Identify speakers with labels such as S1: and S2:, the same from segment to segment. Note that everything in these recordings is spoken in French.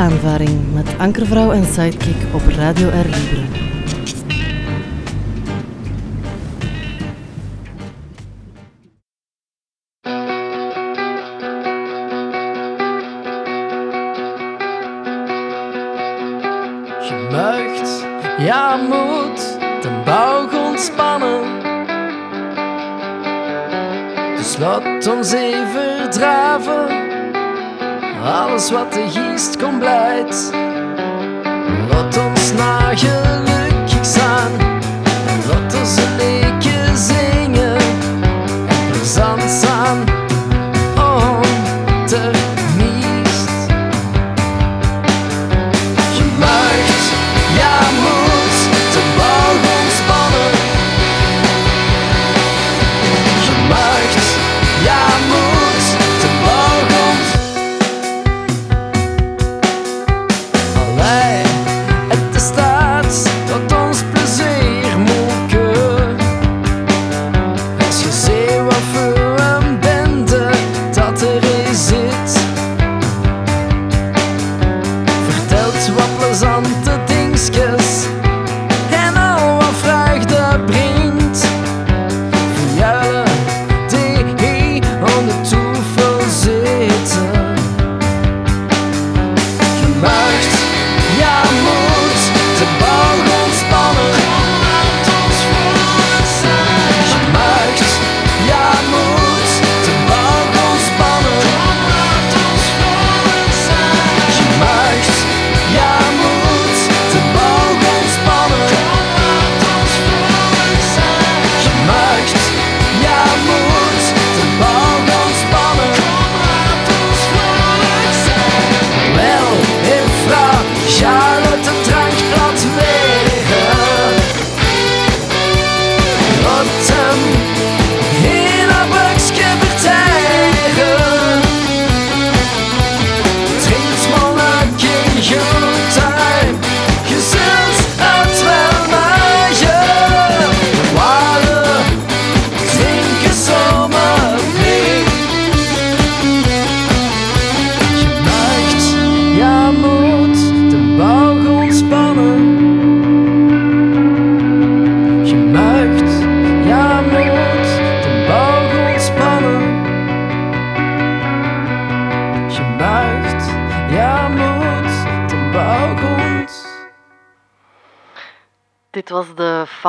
S1: Aanvaring met Ankervrouw en Sidekick op Radio R Libre.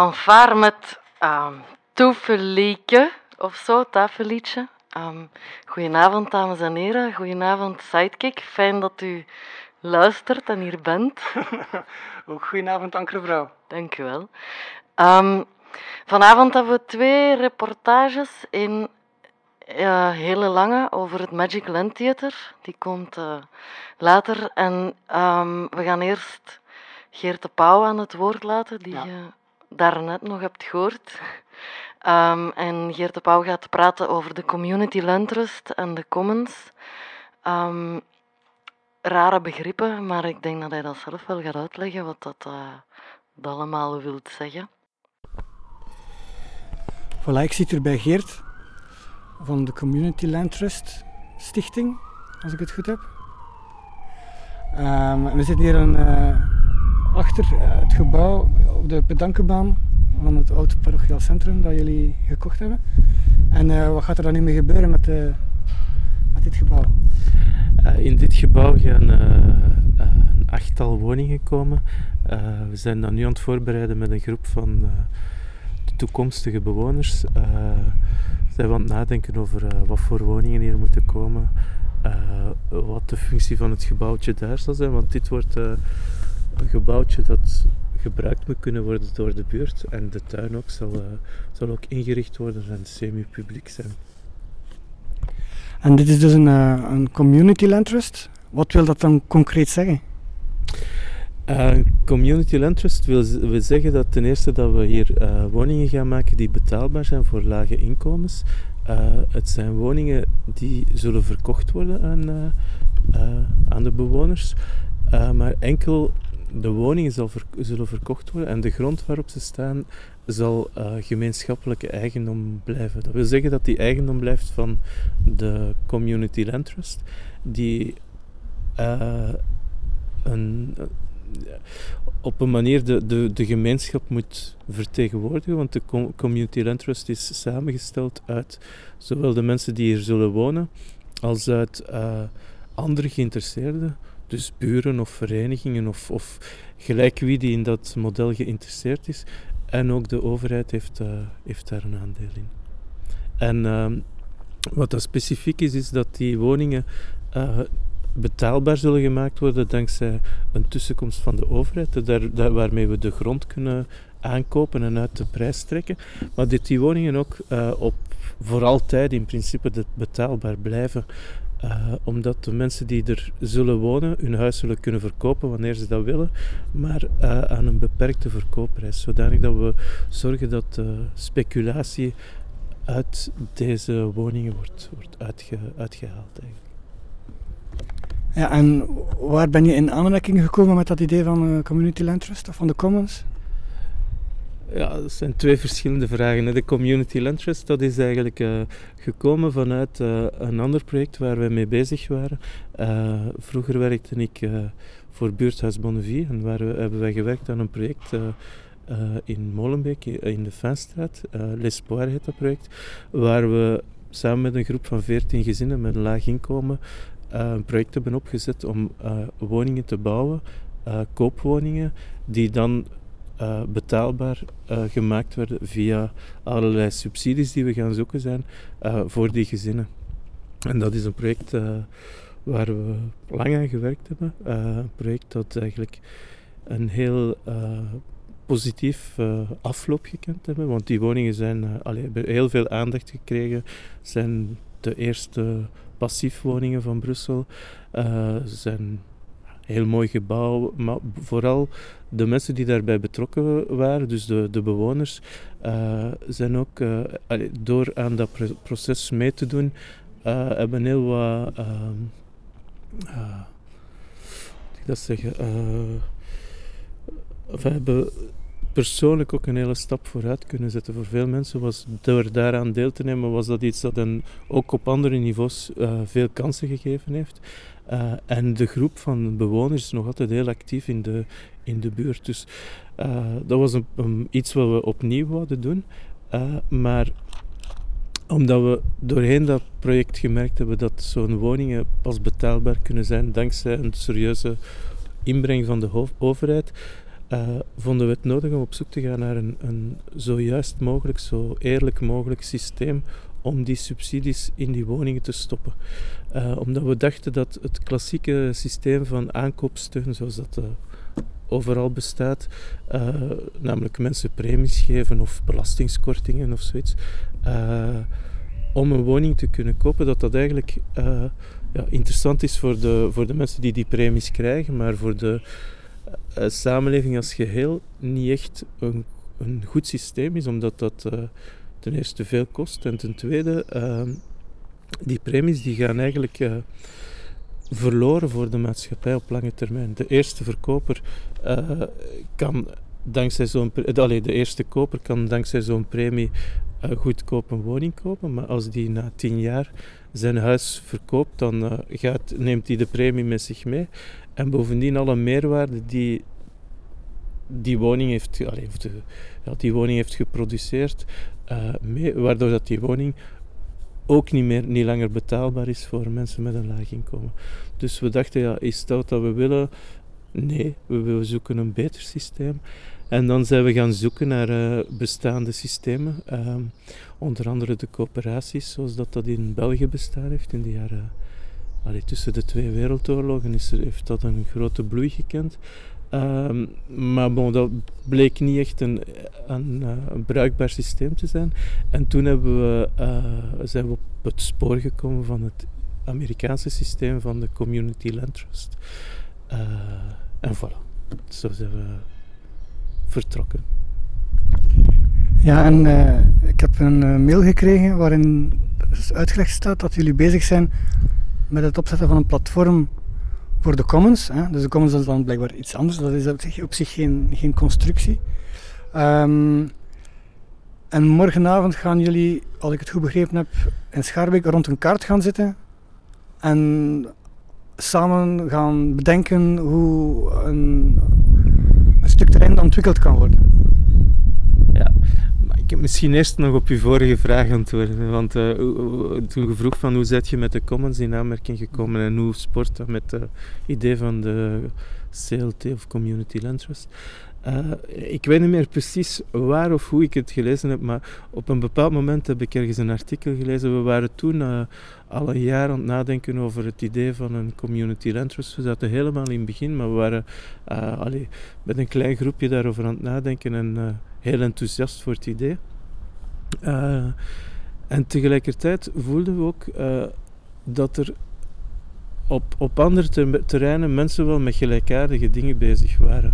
S1: Fanfare met um, Toefelieke of zo, tafelliedje. Um, goedenavond, dames en heren. Goedenavond, Sidekick. Fijn dat u luistert en hier bent.
S2: Ook goedenavond, Ankervrouw.
S1: Dank u wel. Ehm, vanavond hebben we twee reportages. Een eh, hele lange over het Magic Land Theater. Die komt eh, later. En ehm, we gaan eerst Geert de Pauw aan het woord laten, die
S2: Ja.
S1: Daarnet nog hebt gehoord. Ehm, en Geert de Pauw gaat praten over de Community Land Trust en de Commons. Ehm, rare begrippen, maar ik denk dat hij dat zelf wel gaat uitleggen wat dat, eh, allemaal wil zeggen.
S2: Voilà, ik zit hier bij Geert van de Community Land Trust Stichting, als ik het goed heb. Ehm, en we zitten hier een, eh, achter eh, het gebouw op de pedankenbaan van het oude parochiaal centrum dat jullie gekocht hebben. En eh, wat gaat er dan nu mee gebeuren met, eh, met dit gebouw?
S3: In dit gebouw gaan een achttal woningen komen. We zijn dat nu aan het voorbereiden met een groep van de toekomstige bewoners. Eh, zijn we aan het nadenken over wat voor woningen hier moeten komen. wat de functie van het gebouwtje daar zal zijn. Want dit wordt een gebouwtje dat gebruikt moet kunnen worden door de buurt. En de tuin ook zal, eh, zal ook ingericht worden en semi-publiek zijn.
S2: En dit is dus een, eh, een Community Land Trust. Wat wil dat dan concreet zeggen?
S3: Eh, community Land Trust wil, wil zeggen dat ten eerste dat we hier woningen gaan maken die betaalbaar zijn voor lage inkomens. Het zijn woningen die zullen verkocht worden aan, aan de bewoners. Maar enkel de woningen zal zullen verkocht worden en de grond waarop ze staan zal eh, gemeenschappelijke eigendom blijven. Dat wil zeggen dat die eigendom blijft van de Community Land Trust, die eh, een, eh, op een manier de, de, de gemeenschap moet vertegenwoordigen. Want de Community Land Trust is samengesteld uit zowel de mensen die hier zullen wonen, als uit uh, andere geïnteresseerden. Dus buren of verenigingen of, of gelijk wie die in dat model geïnteresseerd is. En ook de overheid heeft, uh, heeft daar een aandeel in. En uh, wat dat specifiek is, is dat die woningen uh, betaalbaar zullen gemaakt worden dankzij een tussenkomst van de overheid, daar, daar, waarmee we de grond kunnen aankopen en uit de prijs trekken. Maar dat die woningen ook op voor altijd in principe betaalbaar blijven. Uh, omdat de mensen die er zullen wonen hun huis zullen kunnen verkopen wanneer ze dat willen, maar uh, aan een beperkte verkoopprijs. Zodanig dat we zorgen dat speculatie uit deze woningen wordt, wordt uitge, uitgehaald.
S4: Ja, en waar ben je in aanraking gekomen met dat idee van uh, Community Land Trust of van de Commons?
S3: Ja, dat zijn twee verschillende vragen. De Community Land Trust dat is eigenlijk uh, gekomen vanuit uh, een ander project waar wij mee bezig waren. Uh, vroeger werkte ik voor Buurthuis Bonnevie en waar we, hebben wij gewerkt aan een project in Molenbeek, in de Fenstraat. L'Espoir heet dat project, waar we samen met een groep van 14 gezinnen met een laag inkomen een project hebben opgezet om woningen te bouwen, koopwoningen, die dan uh, betaalbaar uh, gemaakt werden via allerlei subsidies die we gaan zoeken zijn uh, voor die gezinnen. En dat is een project waar we lang aan gewerkt hebben. een project dat eigenlijk een heel positief afloop gekend hebben, want die woningen zijn, allee, hebben heel veel aandacht gekregen, zijn de eerste passiefwoningen van Brussel, zijn heel mooi gebouw, maar vooral de mensen die daarbij betrokken waren, dus de, de bewoners, uh, zijn ook uh, door aan dat proces mee te doen, uh, hebben heel wat. Ehm, ik dat zeggen? we hebben persoonlijk ook een hele stap vooruit kunnen zetten. Voor veel mensen was door daaraan deel te nemen, was dat iets dat hen ook op andere niveaus veel kansen gegeven heeft. Uh, en de groep van bewoners is nog altijd heel actief in de, in de buurt. Dus uh, dat was een, iets wat we opnieuw wilden doen. Maar omdat we doorheen dat project gemerkt hebben dat zo'n woningen pas betaalbaar kunnen zijn dankzij een serieuze inbreng van de overheid, vonden we het nodig om op zoek te gaan naar een, een zo juist mogelijk, zo eerlijk mogelijk systeem om die subsidies in die woningen te stoppen. Uh, omdat we dachten dat het klassieke systeem van aankoopsteun, zoals dat uh, overal bestaat, uh, namelijk mensen premies geven of belastingskortingen of zoiets, om een woning te kunnen kopen, dat dat eigenlijk ja, interessant is voor de, voor de mensen die die premies krijgen, maar voor de samenleving als geheel niet echt een, een goed systeem is, omdat dat ten eerste veel kost en ten tweede, uh, die premies die gaan eigenlijk verloren voor de maatschappij op lange termijn. De eerste verkoper kan dankzij zo'n de eerste koper kan dankzij zo'n premie goedkoop een woning kopen, maar als die na tien jaar zijn huis verkoopt, dan gaat, neemt hij de premie met zich mee. En bovendien alle meerwaarde die die woning heeft, die woning heeft geproduceerd, mee, waardoor dat die woning ook niet, meer, niet langer betaalbaar is voor mensen met een laag inkomen. Dus we dachten, ja, is dat wat we willen? Nee, we willen zoeken een beter systeem. En dan zijn we gaan zoeken naar uh, bestaande systemen. Uh, onder andere de coöperaties, zoals dat, dat in België bestaan heeft. In de jaren, tussen de twee wereldoorlogen is er, heeft dat een grote bloei gekend. Um, maar bon, dat bleek niet echt een, een, eh, een, bruikbaar systeem te zijn. En toen hebben we, uh, zijn we op het spoor gekomen van het Amerikaanse systeem van de Community Land Trust. Uh, en voilà, zo zijn we vertrokken.
S4: Ja, en ik heb een mail gekregen waarin uitgelegd staat dat jullie bezig zijn met het opzetten van een platform voor de commons. Hè. Dus de commons is dan blijkbaar iets anders. Dat is op zich, geen, geen constructie. Um, en morgenavond gaan jullie, als ik het goed begrepen heb, in Schaarbeek rond een kaart gaan zitten. En samen gaan bedenken hoe een stuk terrein ontwikkeld kan worden.
S3: Misschien eerst nog op uw vorige vraag antwoorden. Want uh, toen je vroeg van hoe zet je met de commons in aanmerking gekomen en hoe sport dat met het idee van de CLT of Community Land. Uh, ik weet niet meer precies waar of hoe ik het gelezen heb, maar op een bepaald moment heb ik ergens een artikel gelezen. We waren toen uh, al een jaar aan het nadenken over het idee van een community land trust. We zaten helemaal in het begin, maar we waren uh, allee, met een klein groepje daarover aan het nadenken en heel enthousiast voor het idee. en tegelijkertijd voelden we ook dat er op, op andere terreinen mensen wel met gelijkaardige dingen bezig waren.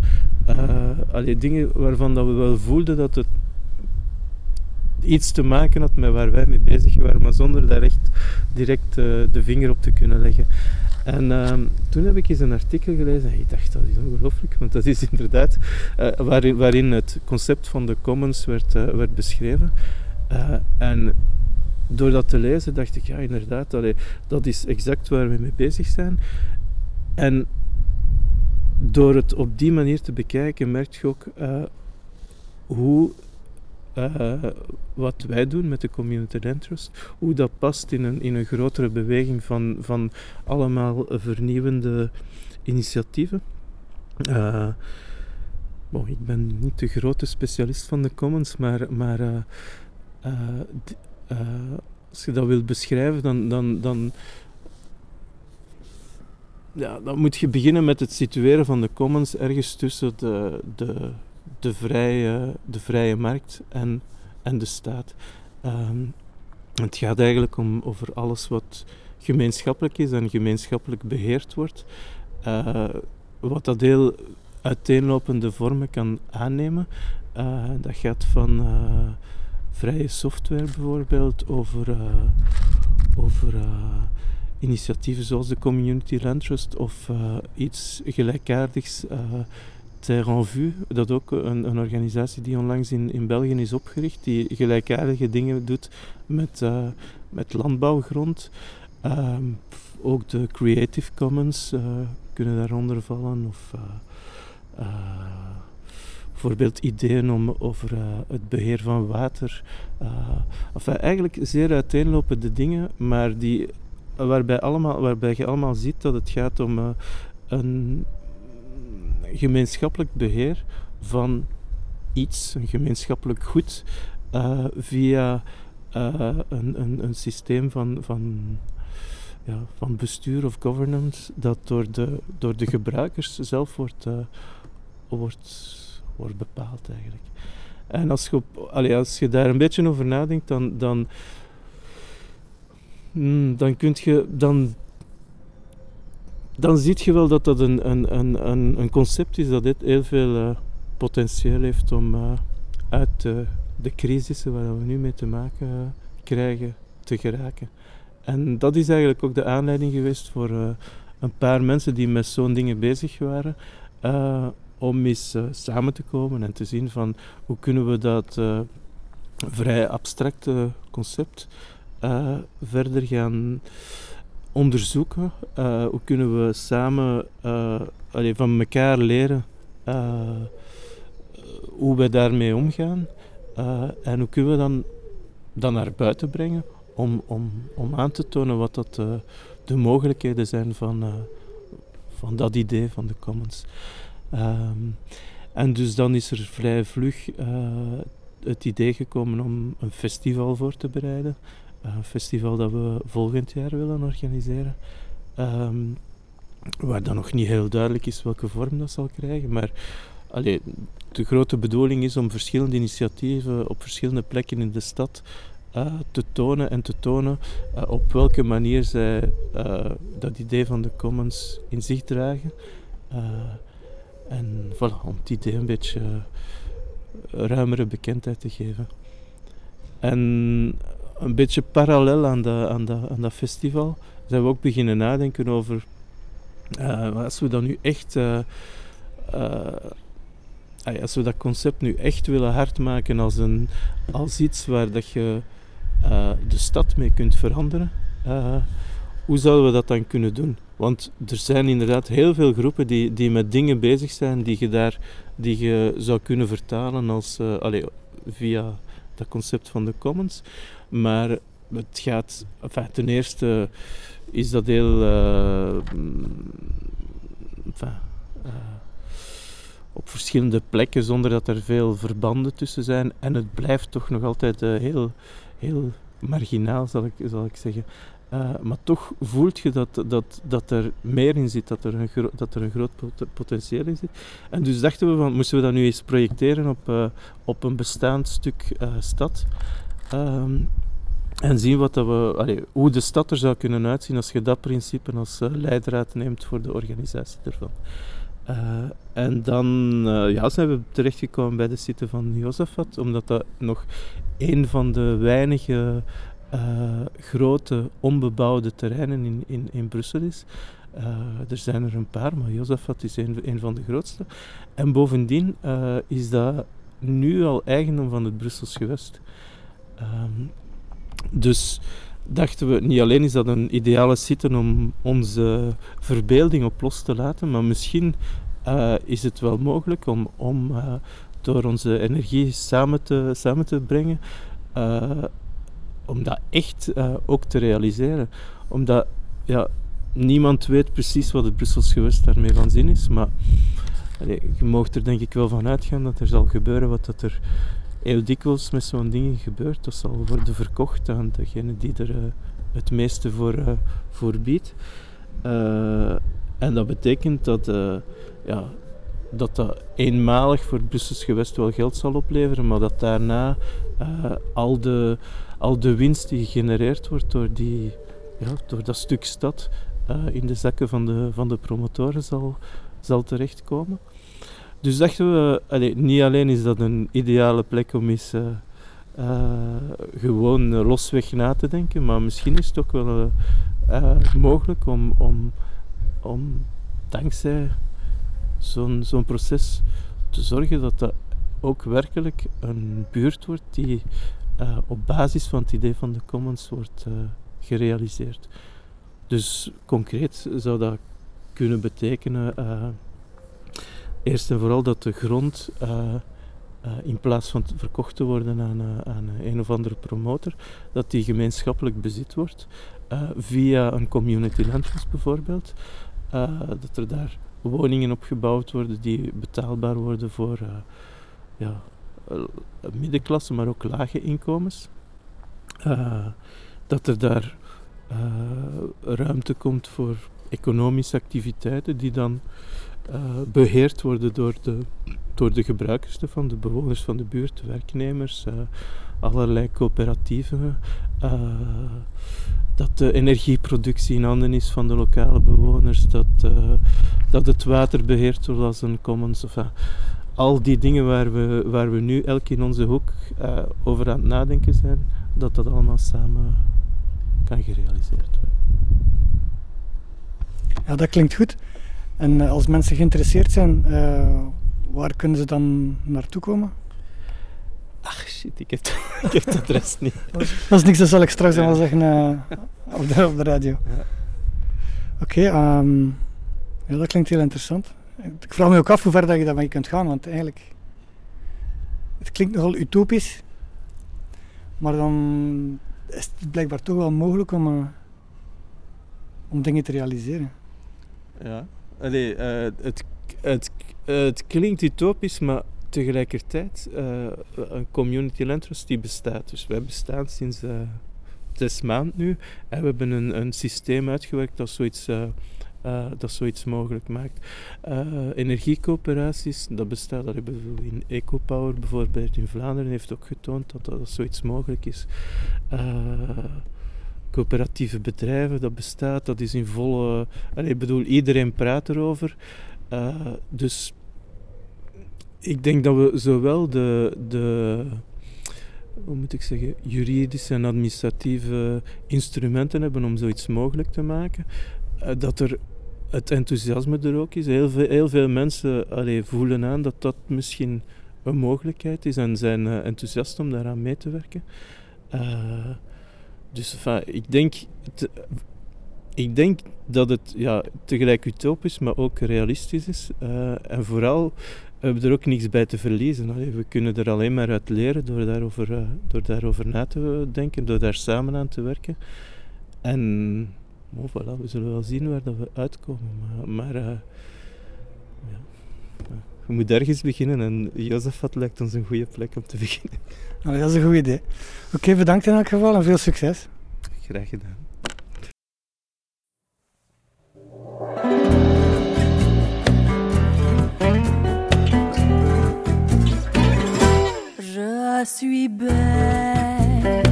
S3: Uh, dingen waarvan dat we wel voelden dat het iets te maken had met waar wij mee bezig waren, maar zonder daar echt direct uh, de vinger op te kunnen leggen. En uh, toen heb ik eens een artikel gelezen en ik dacht, dat is ongelooflijk, want dat is inderdaad uh, waarin, waarin, het concept van de commons werd, werd beschreven. en door dat te lezen dacht ik, ja inderdaad, dat is exact waar we mee bezig zijn. En door het op die manier te bekijken, merk je ook uh, hoe uh, wat wij doen met de Community Interest, hoe dat past in een, in een grotere beweging van, van allemaal vernieuwende initiatieven. Uh, bon, ik ben niet de grote specialist van de Commons, maar, maar als je dat wilt beschrijven, dan, dan, dan ja, dan moet je beginnen met het situeren van de commons ergens tussen de, de, de, vrije, de vrije markt en, en de staat. Ehm, het gaat eigenlijk om over alles wat gemeenschappelijk is en gemeenschappelijk beheerd wordt. Uh, wat dat heel uiteenlopende vormen kan aannemen. Uh, dat gaat van vrije software bijvoorbeeld, over, over initiatieven zoals de Community Land Trust of uh, iets gelijkaardigs, Terre en Vue, dat ook een, een, organisatie die onlangs in, in België is opgericht, die gelijkaardige dingen doet met, met landbouwgrond. Ehm, ook de Creative Commons kunnen daaronder vallen. Of, bijvoorbeeld ideeën om, over uh, het beheer van water. Uh, eigenlijk zeer uiteenlopende dingen, maar die waarbij, allemaal, waarbij je allemaal ziet dat het gaat om uh, een gemeenschappelijk beheer van iets, een gemeenschappelijk goed, via een, een, een, systeem van, van, ja, van bestuur of governance dat door de, door de gebruikers zelf wordt, wordt, wordt bepaald eigenlijk. En als je, op, als je daar een beetje over nadenkt, dan, dan Hmm, dan kun je dan dan zie je wel dat dat een, een, een, een concept is dat dit heel veel uh, potentieel heeft om uh, uit de crisissen waar we nu mee te maken krijgen te geraken. En dat is eigenlijk ook de aanleiding geweest voor een paar mensen die met zo'n dingen bezig waren, om eens samen te komen en te zien van hoe kunnen we dat vrij abstracte concept uh, verder gaan onderzoeken. Hoe kunnen we samen van elkaar leren hoe we daarmee omgaan. en hoe kunnen we dan, dan naar buiten brengen om, om, om aan te tonen wat dat, de mogelijkheden zijn van, van dat idee van de commons. Um, en dus dan is er vrij vlug het idee gekomen om een festival voor te bereiden een festival dat we volgend jaar willen organiseren. Ehm, waar dan nog niet heel duidelijk is welke vorm dat zal krijgen. Maar de grote bedoeling is om verschillende initiatieven op verschillende plekken in de stad uh, te tonen en te tonen op welke manier zij dat idee van de commons in zich dragen. En voilà, om het idee een beetje ruimere bekendheid te geven. En een beetje parallel aan, de, aan, de, aan dat festival zijn we ook beginnen nadenken over uh, als we dat nu echt uh, als we dat concept nu echt willen hardmaken als, een, als iets waar dat je de stad mee kunt veranderen hoe zouden we dat dan kunnen doen? Want er zijn inderdaad heel veel groepen die, die met dingen bezig zijn die je daar die je zou kunnen vertalen als, uh, allee, via dat concept van de commons. Maar het gaat, ten eerste is dat heel. Uh, enfin, uh, op verschillende plekken zonder dat er veel verbanden tussen zijn. En het blijft toch nog altijd heel, heel marginaal, zal ik, zal ik zeggen. Uh, maar toch voelt je dat, dat, dat er meer in zit, dat er een, dat er een groot pot potentieel in zit. En dus dachten we van, moesten we dat nu eens projecteren op, uh, op een bestaand stuk uh, stad. Um, en zien wat dat we, hoe de stad er zou kunnen uitzien als je dat principe als leidraad neemt voor de organisatie ervan. en dan ja, zijn we terechtgekomen bij de site van Josafat, omdat dat nog een van de weinige uh, grote onbebouwde terreinen in, in, in Brussel is. Uh, er zijn er een paar, maar Josafat is een, een van de grootste. En bovendien uh, is dat nu al eigendom van het Brussels gewest. Um, dus dachten we, niet alleen is dat een ideale site om onze verbeelding op los te laten, maar misschien is het wel mogelijk om, om door onze energie samen te, samen te brengen, om dat echt uh, ook te realiseren. Omdat ja, niemand weet precies wat het Brussels gewest daarmee van zin is. Maar je mag er denk ik wel van uitgaan dat er zal gebeuren wat dat er heel dikwijls met zo'n dingen gebeurt. Dat zal worden verkocht aan degene die er uh, het meeste voor, uh, voor biedt. en dat betekent dat ja, dat dat eenmalig voor het Brussels gewest wel geld zal opleveren, maar dat daarna al de al de winst die gegenereerd wordt door, die, ja, door dat stuk stad uh, in de zakken van de, van de promotoren zal, zal terechtkomen. Dus dachten we, niet alleen is dat een ideale plek om eens uh, uh, gewoon losweg na te denken, maar misschien is het ook wel mogelijk om, om, om dankzij zo'n zo'n proces te zorgen dat dat ook werkelijk een buurt wordt die uh, op basis van het idee van de commons wordt uh, gerealiseerd. Dus concreet zou dat kunnen betekenen, uh, eerst en vooral dat de grond in plaats van verkocht te worden aan, aan, een of andere promotor, dat die gemeenschappelijk bezit wordt via een community land trust bijvoorbeeld. dat er daar woningen opgebouwd worden die betaalbaar worden voor ja, eh, middenklasse, maar ook lage inkomens. Uh, dat er daar uh, ruimte komt voor economische activiteiten die dan beheerd worden door de, door de gebruikers van de bewoners van de buurt, werknemers, allerlei coöperatieven. dat de energieproductie in handen is van de lokale bewoners, dat, dat het water beheerd wordt als een commons. Enfin, al die dingen waar we, waar we nu elk in onze hoek uh, over aan het nadenken zijn, dat dat allemaal samen kan gerealiseerd worden.
S4: Ja, dat klinkt goed. En uh, als mensen geïnteresseerd zijn, uh, waar kunnen ze dan naartoe komen?
S3: Ach shit, ik heb, ik heb het adres niet.
S4: dat is niks, dat zal ik straks ja. wel zeggen op, de, op de radio. Ja. Oké, okay, um, ja, dat klinkt heel interessant. Ik vraag me ook af hoe ver je daarmee kunt gaan, want eigenlijk... Het klinkt nogal utopisch, maar dan is het blijkbaar toch wel mogelijk om, uh, om dingen te realiseren.
S3: Ja, Allee, uh, het, het, het klinkt utopisch, maar tegelijkertijd, uh, een community land trust die bestaat. Dus wij bestaan sinds zes maanden nu en we hebben een, een systeem uitgewerkt dat zoiets uh, dat zoiets mogelijk maakt. Uh, energiecoöperaties, dat bestaat dat hebben we in EcoPower bijvoorbeeld in Vlaanderen heeft ook getoond dat dat zoiets mogelijk is. Uh, coöperatieve bedrijven, dat bestaat, dat is in volle... ik bedoel, iedereen praat erover. dus ik denk dat we zowel de, de hoe moet ik zeggen, juridische en administratieve instrumenten hebben om zoiets mogelijk te maken. dat er het enthousiasme er ook is. Heel veel, heel veel mensen allee, voelen aan dat dat misschien een mogelijkheid is en zijn uh, enthousiast om daaraan mee te werken. Uh, dus ik denk, ik denk dat het ja, tegelijk utopisch, maar ook realistisch is. Uh, en vooral hebben we er ook niets bij te verliezen. We kunnen er alleen maar uit leren door daarover, door daarover na te denken, door daar samen aan te werken. En oh, voilà, we zullen wel zien waar dat we uitkomen. Maar, maar uh, ja, we moeten ergens beginnen en Jozefat lijkt ons een goede plek om te beginnen.
S4: Nou, dat is een goed idee. Oké, okay, bedankt in elk geval en veel succes.
S3: Graag gedaan.
S5: Je suis belle,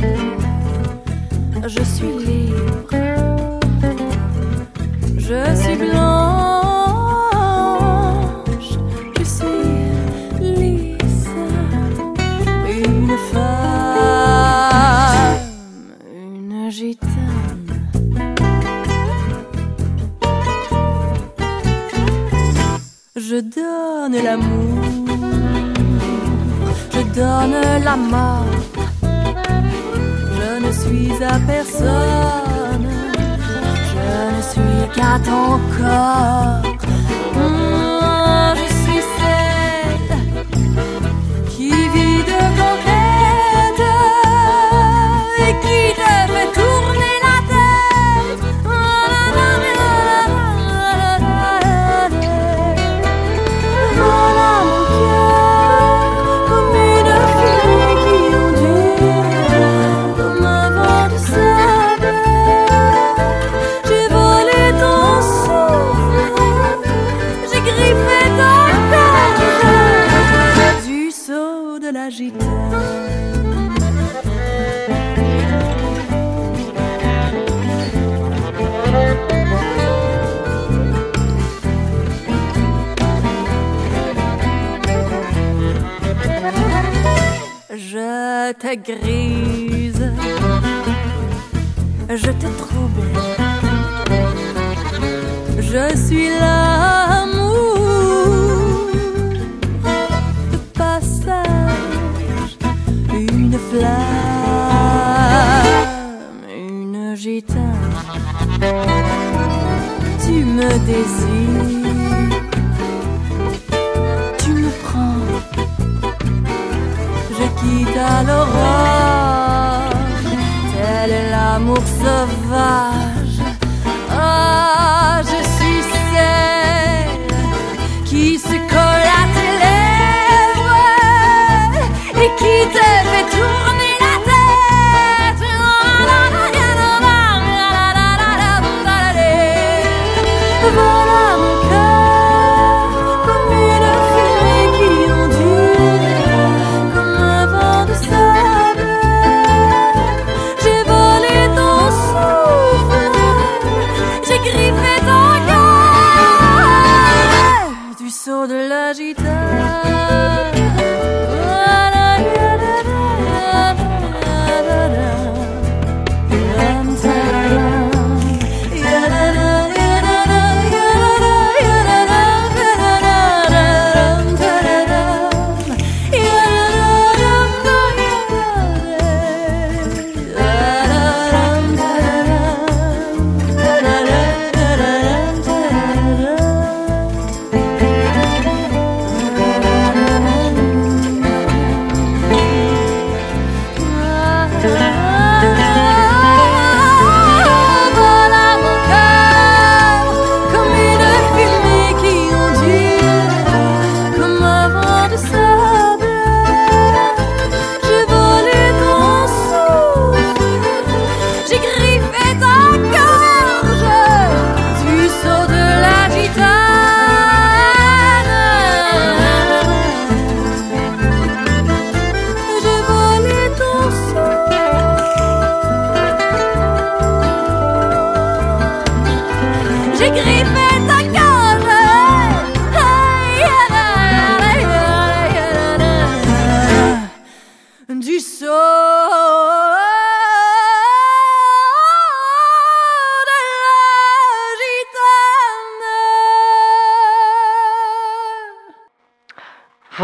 S5: je suis libre, je suis blanche, je suis lisse, une femme, une gitane. Je donne l'amour je donne la mort. Je ne suis à personne, je ne suis qu'à grise, je te trouble. Je suis l'amour. De passage, une flamme, une gitane. Tu me désires, va.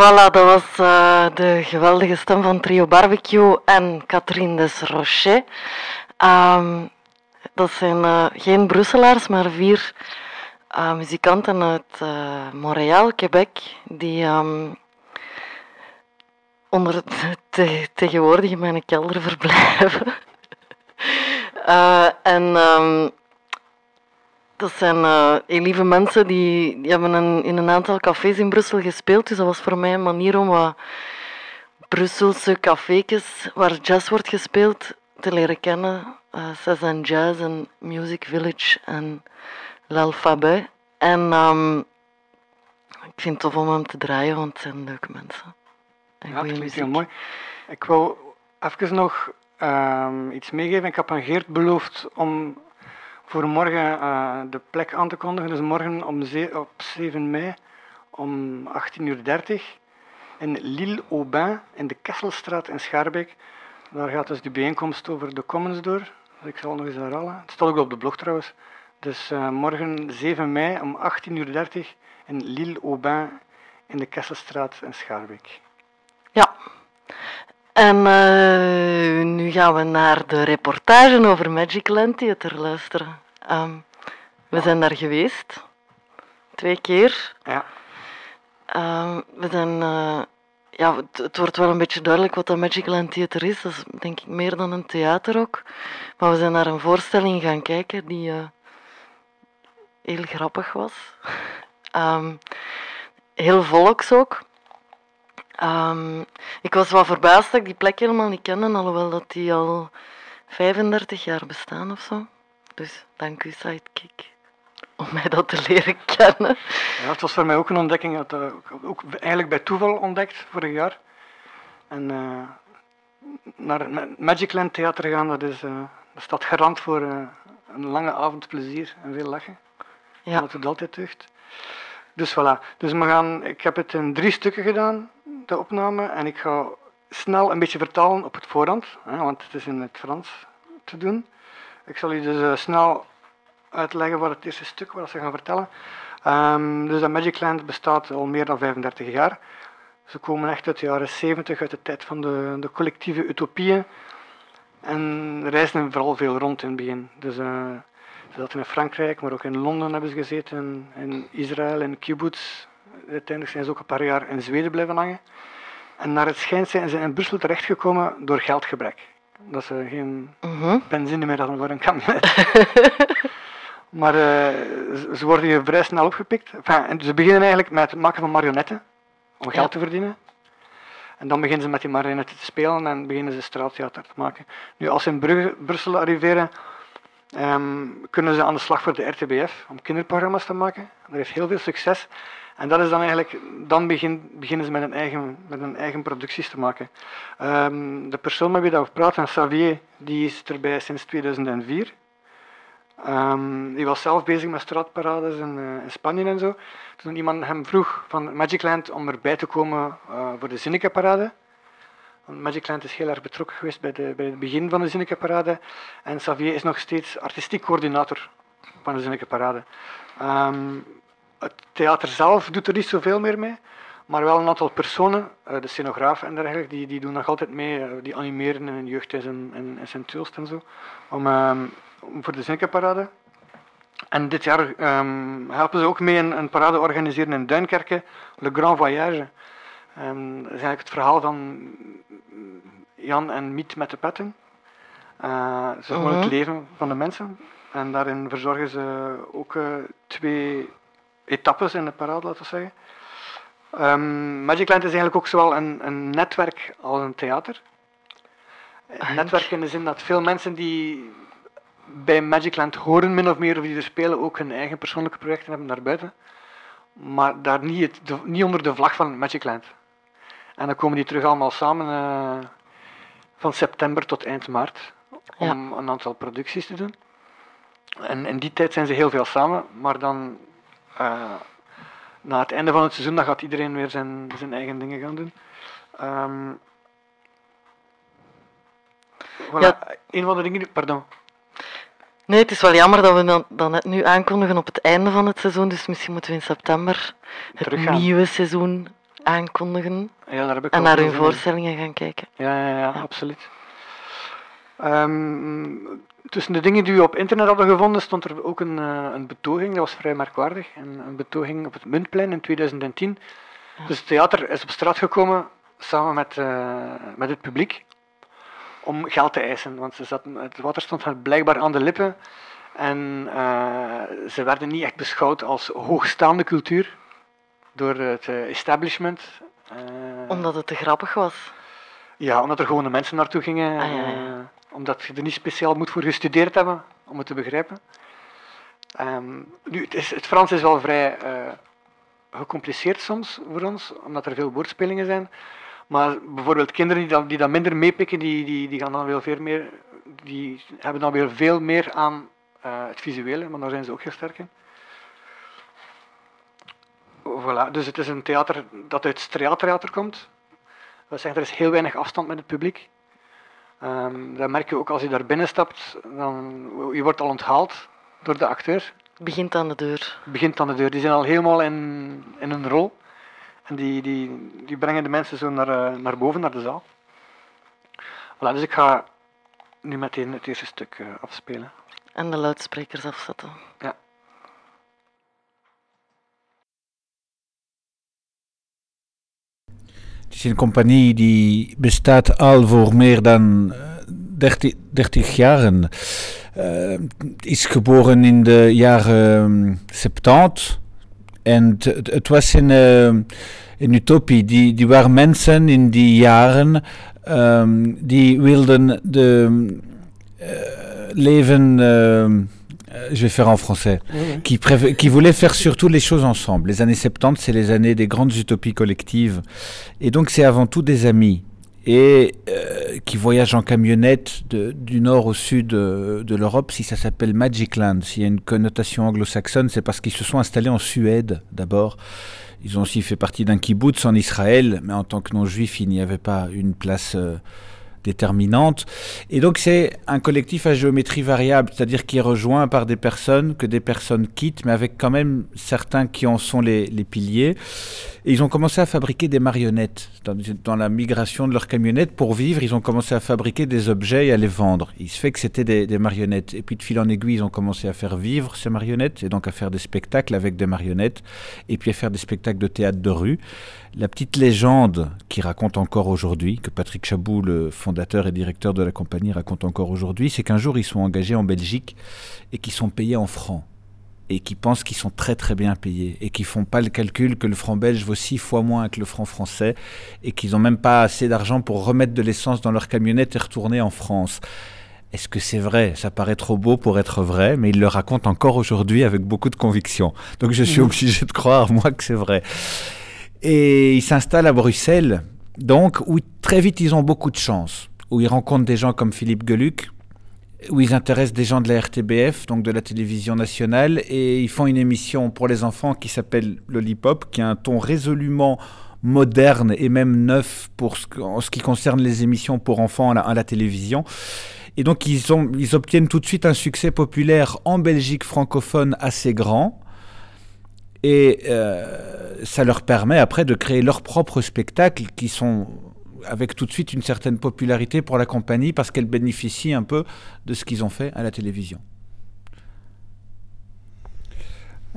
S5: Voilà,
S6: dat was eh, de geweldige stem van Trio Barbecue en Catherine Desrochers. Ehm Dat zijn eh, geen Brusselaars, maar vier eh, muzikanten uit Montréal, Quebec, die ehm, onder te- tegenwoordig in mijn kelder verblijven. En ehm, dat zijn eh, heel lieve mensen die, die hebben een, in een aantal cafés in Brussel gespeeld. Dus dat was voor mij een manier om wat Brusselse cafékes waar jazz wordt gespeeld te leren kennen. eh Cezanne Jazz en Music Village en L'Alphabet. En ehm, ik vind het tof om hem te draaien, want het zijn leuke mensen. En
S4: Ja,
S6: goede muziek.
S4: heel mooi. Ik wou even nog ehm, iets meegeven. Ik heb aan Geert beloofd om voor morgen eh, de plek aan te kondigen. Dus morgen om op 7 mei om 18.30 uur in Lille-Aubin in de Kesselstraat in Schaarbeek. Daar gaat dus de bijeenkomst over de Commons door. Dus ik zal nog eens herhalen. Het staat ook op de blog trouwens. Dus eh, morgen 7 mei om 18.30 uur in Lille-Aubin in de Kesselstraat in Schaarbeek.
S6: Ja. En eh, nu gaan we naar de reportage over Magic Land Theater luisteren. Ehm, we zijn daar geweest. Twee keer.
S4: Ja.
S6: Ehm, we zijn... eh, ja, het, het wordt wel een beetje duidelijk wat dat Magic Land Theater is. Dat is denk ik meer dan een theater ook. Maar we zijn naar een voorstelling gaan kijken die eh, heel grappig was. Ehm, heel volks ook. Ehm, ik was wel verbaasd dat ik die plek helemaal niet kende, alhoewel dat die al 35 jaar bestaan of zo. Dus dank u, Sidekick, om mij dat te leren kennen.
S4: Ja, het was voor mij ook een ontdekking. Dat, eh, ook eigenlijk bij toeval ontdekt vorig jaar. En eh, naar het Ma- Magic Land Theater gaan, dat, is, eh, dat staat garant voor een lange avond plezier en veel lachen.
S6: Ja.
S4: Dat doet altijd deugd. Dus voilà. Dus we gaan, ik heb het in drie stukken gedaan, de opname. En ik ga snel een beetje vertalen op het voorhand, hè, want het is in het Frans te doen. Ik zal u dus eh, snel uitleggen wat het eerste stuk wat ze gaan vertellen. Ehm, dus dat Magic Land bestaat al meer dan 35 jaar. Ze komen echt uit de jaren 70, uit de tijd van de, de collectieve utopieën. En reizen vooral veel rond in het begin. Dus, eh, ze zaten in Frankrijk, maar ook in Londen hebben ze gezeten, in Israël, in kibbutz. Uiteindelijk zijn ze ook een paar jaar in Zweden blijven hangen. En naar het schijnt zijn ze in Brussel terechtgekomen door geldgebrek. Dat ze geen
S6: Mhm.
S4: benzine meer hadden voor een kabinet. maar eh, ze- worden hier vrij snel opgepikt. Enfin, en ze beginnen eigenlijk met het maken van marionetten om geld
S6: Ja.
S4: te verdienen. En dan beginnen ze met die marionetten te spelen en beginnen ze straattheater te maken. Nu, als ze in Brugge, Brussel arriveren, ehm, kunnen ze aan de slag voor de RTBF om kinderprogramma's te maken. Dat heeft heel veel succes. En dat is dan eigenlijk, dan begin, beginnen ze met hun eigen, met hun eigen producties te maken. Ehm, de persoon met wie we praten, Xavier, die is erbij sinds 2004. Ehm, die was zelf bezig met straatparades in, eh, in Spanje en zo. Toen iemand hem vroeg van Magic Land om erbij te komen eh, voor de Zinneke-parade. Want Magic Land is heel erg betrokken geweest bij, de, bij het begin van de Zinneke-parade. En Xavier is nog steeds artistiek coördinator van de Zinneke-parade. Ehm, het theater zelf doet er niet zoveel meer mee. Maar wel een aantal personen, eh, de scenograaf en dergelijke, die, die doen nog altijd mee. eh, die animeren in een jeugdhuis in, in, in Sint-Ulst en zo. Om, ehm, om voor de Zinneke-parade. En dit jaar ehm, helpen ze ook mee een, een parade organiseren in Duinkerke, Le Grand Voyage. Ehm, dat is eigenlijk het verhaal van Jan en Miet met de petten. Eh, het is gewoon
S6: Mhm.
S4: het leven van de mensen. En daarin verzorgen ze ook eh, twee etappes in de parade, laten we zeggen. Ehm, Magic Land is eigenlijk ook zowel een, een netwerk als een theater. Een netwerk in de zin dat veel mensen die bij Magic Land horen, min of meer, of die er spelen, ook hun eigen persoonlijke projecten hebben naar buiten. Maar daar niet, het, de- niet onder de vlag van Magic Land. En dan komen die terug allemaal samen eh, van september tot eind maart om een aantal producties te doen. En in die tijd zijn ze heel veel samen, maar dan eh, na het einde van het seizoen dan gaat iedereen weer zijn, zijn eigen dingen gaan doen. Ehm voilà.
S6: Ja.
S4: Een van de dingen, die- pardon.
S6: Nee, het is wel jammer dat we dan, dan net nu aankondigen op het einde van het seizoen. Dus misschien moeten we in september het
S4: Teruggaan.
S6: nieuwe seizoen aankondigen.
S4: Ja, daar heb ik
S6: En naar hun voorstellingen gaan kijken.
S4: Ja, ja, ja,
S6: Ja.
S4: absoluut. Ehm, tussen de dingen die we op internet hadden gevonden, stond er ook een, eh, een betoging. Dat was vrij merkwaardig. Een, een betoging op het Muntplein in 2010. Dus het theater is op straat gekomen samen met, eh, met het publiek om geld te eisen. Want ze zaten, het water stond blijkbaar aan de lippen. En eh, ze werden niet echt beschouwd als hoogstaande cultuur door het establishment.
S6: Omdat het te grappig was.
S4: ja, omdat er gewone mensen naartoe gingen.
S6: Ah, ja, ja.
S4: Omdat je er niet speciaal moet voor gestudeerd hebben om het te begrijpen. Ehm, nu, het, is, het Frans is wel vrij eh, gecompliceerd soms voor ons, omdat er veel woordspelingen zijn. Maar bijvoorbeeld kinderen die dat, minder meepikken, die, die, die, gaan dan weer veel meer, die hebben dan weer veel meer aan eh, het visuele, maar daar zijn ze ook heel sterk in. Voilà, dus het is een theater dat uit straattheater komt. Dat er is heel weinig afstand met het publiek. Ehm dat merk je ook als je daar binnen stapt. Dan, je wordt al onthaald door de acteur.
S6: Begint aan de deur.
S4: Begint aan de deur. Die zijn al helemaal in, in hun rol. En die, die, die brengen de mensen zo naar, eh, naar boven, naar de zaal. Voilà, dus ik ga nu meteen het eerste stuk eh, afspelen.
S6: En de luidsprekers afzetten.
S4: Ja.
S7: Het is een compagnie die bestaat al voor meer dan eh, 30, 30 jaren. Eh, is geboren in de jaren mm, 70. En het, was een, eh, een utopie. Die, die waren mensen in die jaren ehm, die wilden de eh, leven. ehm, eh, je vais faire en français qui, voulait faire surtout les choses ensemble. Les années 70, c'est les années des grandes utopies collectives. Et donc, c'est avant tout des amis. Et euh, qui voyagent en camionnette de- du nord au sud euh, de l'Europe. Si ça s'appelle Magic Land, s'il y a une connotation anglo-saxonne, c'est parce qu'ils se sont installés en Suède d'abord. Ils ont aussi fait partie d'un kibbutz en Israël, mais en tant que non-juifs, il n'y avait pas une place euh, déterminante. Et donc c'est un collectif à géométrie variable, c'est-à-dire qui est rejoint par des personnes que des personnes quittent, mais avec quand même certains qui en sont les, piliers. Et ils ont commencé à fabriquer des marionnettes. Dans, dans la migration de leurs camionnettes, pour vivre, ils ont commencé à fabriquer des objets et à les vendre. Il se fait que c'était des, des marionnettes. Et puis de fil en aiguille, ils ont commencé à faire vivre ces marionnettes, et donc à faire des spectacles avec des marionnettes, et puis à faire des spectacles de théâtre de rue. La petite légende qui raconte encore aujourd'hui, que Patrick Chabou, le fondateur et directeur de la compagnie, raconte encore aujourd'hui, c'est qu'un jour ils sont engagés en Belgique et qu'ils sont payés en francs. Et qui pensent qu'ils sont très très bien payés et qui font pas le calcul que le franc belge vaut six fois moins que le franc français et qu'ils n'ont même pas assez d'argent pour remettre de l'essence dans leur camionnette et retourner en France. Est-ce que c'est vrai? Ça paraît trop beau pour être vrai, mais il le raconte encore aujourd'hui avec beaucoup de conviction. Donc je suis obligé de croire, moi, que c'est vrai. Et ils s'installent à Bruxelles, donc où très vite ils ont beaucoup de chance, où ils rencontrent des gens comme Philippe Geluc, où ils intéressent des gens de la RTBF, donc de la télévision nationale, et ils font une émission pour les enfants qui s'appelle Lollipop, qui a un ton résolument moderne et même neuf pour ce, en ce qui concerne les émissions pour enfants à la, à la télévision. Et donc ils, ont, ils obtiennent tout de suite un succès populaire en Belgique francophone assez grand. Et euh, ça leur permet après de créer leurs propres spectacles qui sont avec tout de suite une certaine popularité pour la compagnie parce qu'elle bénéficie un peu de ce qu'ils ont fait à la télévision.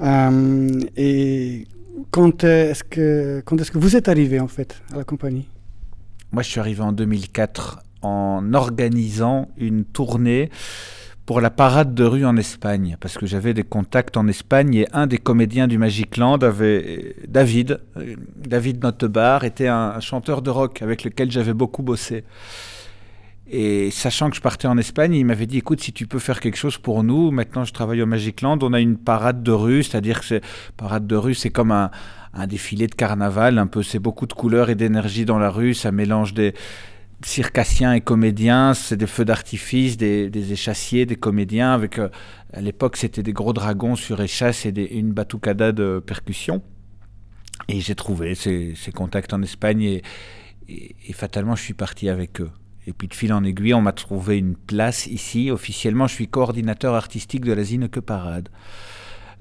S4: Euh, et quand est-ce que, quand est-ce que vous êtes arrivé en fait à la compagnie?
S7: Moi, je suis arrivé en 2004 en organisant une tournée pour la parade de rue en Espagne, parce que j'avais des contacts en Espagne et un des comédiens du Magic Land avait David, euh, David Notebar, était un, chanteur de rock avec lequel j'avais beaucoup bossé. Et sachant que je partais en Espagne, il m'avait dit écoute, si tu peux faire quelque chose pour nous, maintenant je travaille au Magic Land, on a une parade de rue, c'est-à-dire que c'est parade de rue, c'est comme un, un défilé de carnaval, un peu, c'est beaucoup de couleurs et d'énergie dans la rue, ça mélange des circassiens et comédiens, c'est des feux d'artifice, des, des échassiers, des comédiens, avec euh, à l'époque c'était des gros dragons sur échasse et des, une batucada de percussion. Et j'ai trouvé ces, ces contacts en Espagne et, et, et fatalement je suis parti avec eux. Et puis de fil en aiguille, on m'a trouvé une place ici. Officiellement, je suis coordinateur artistique de la Zineke Parade.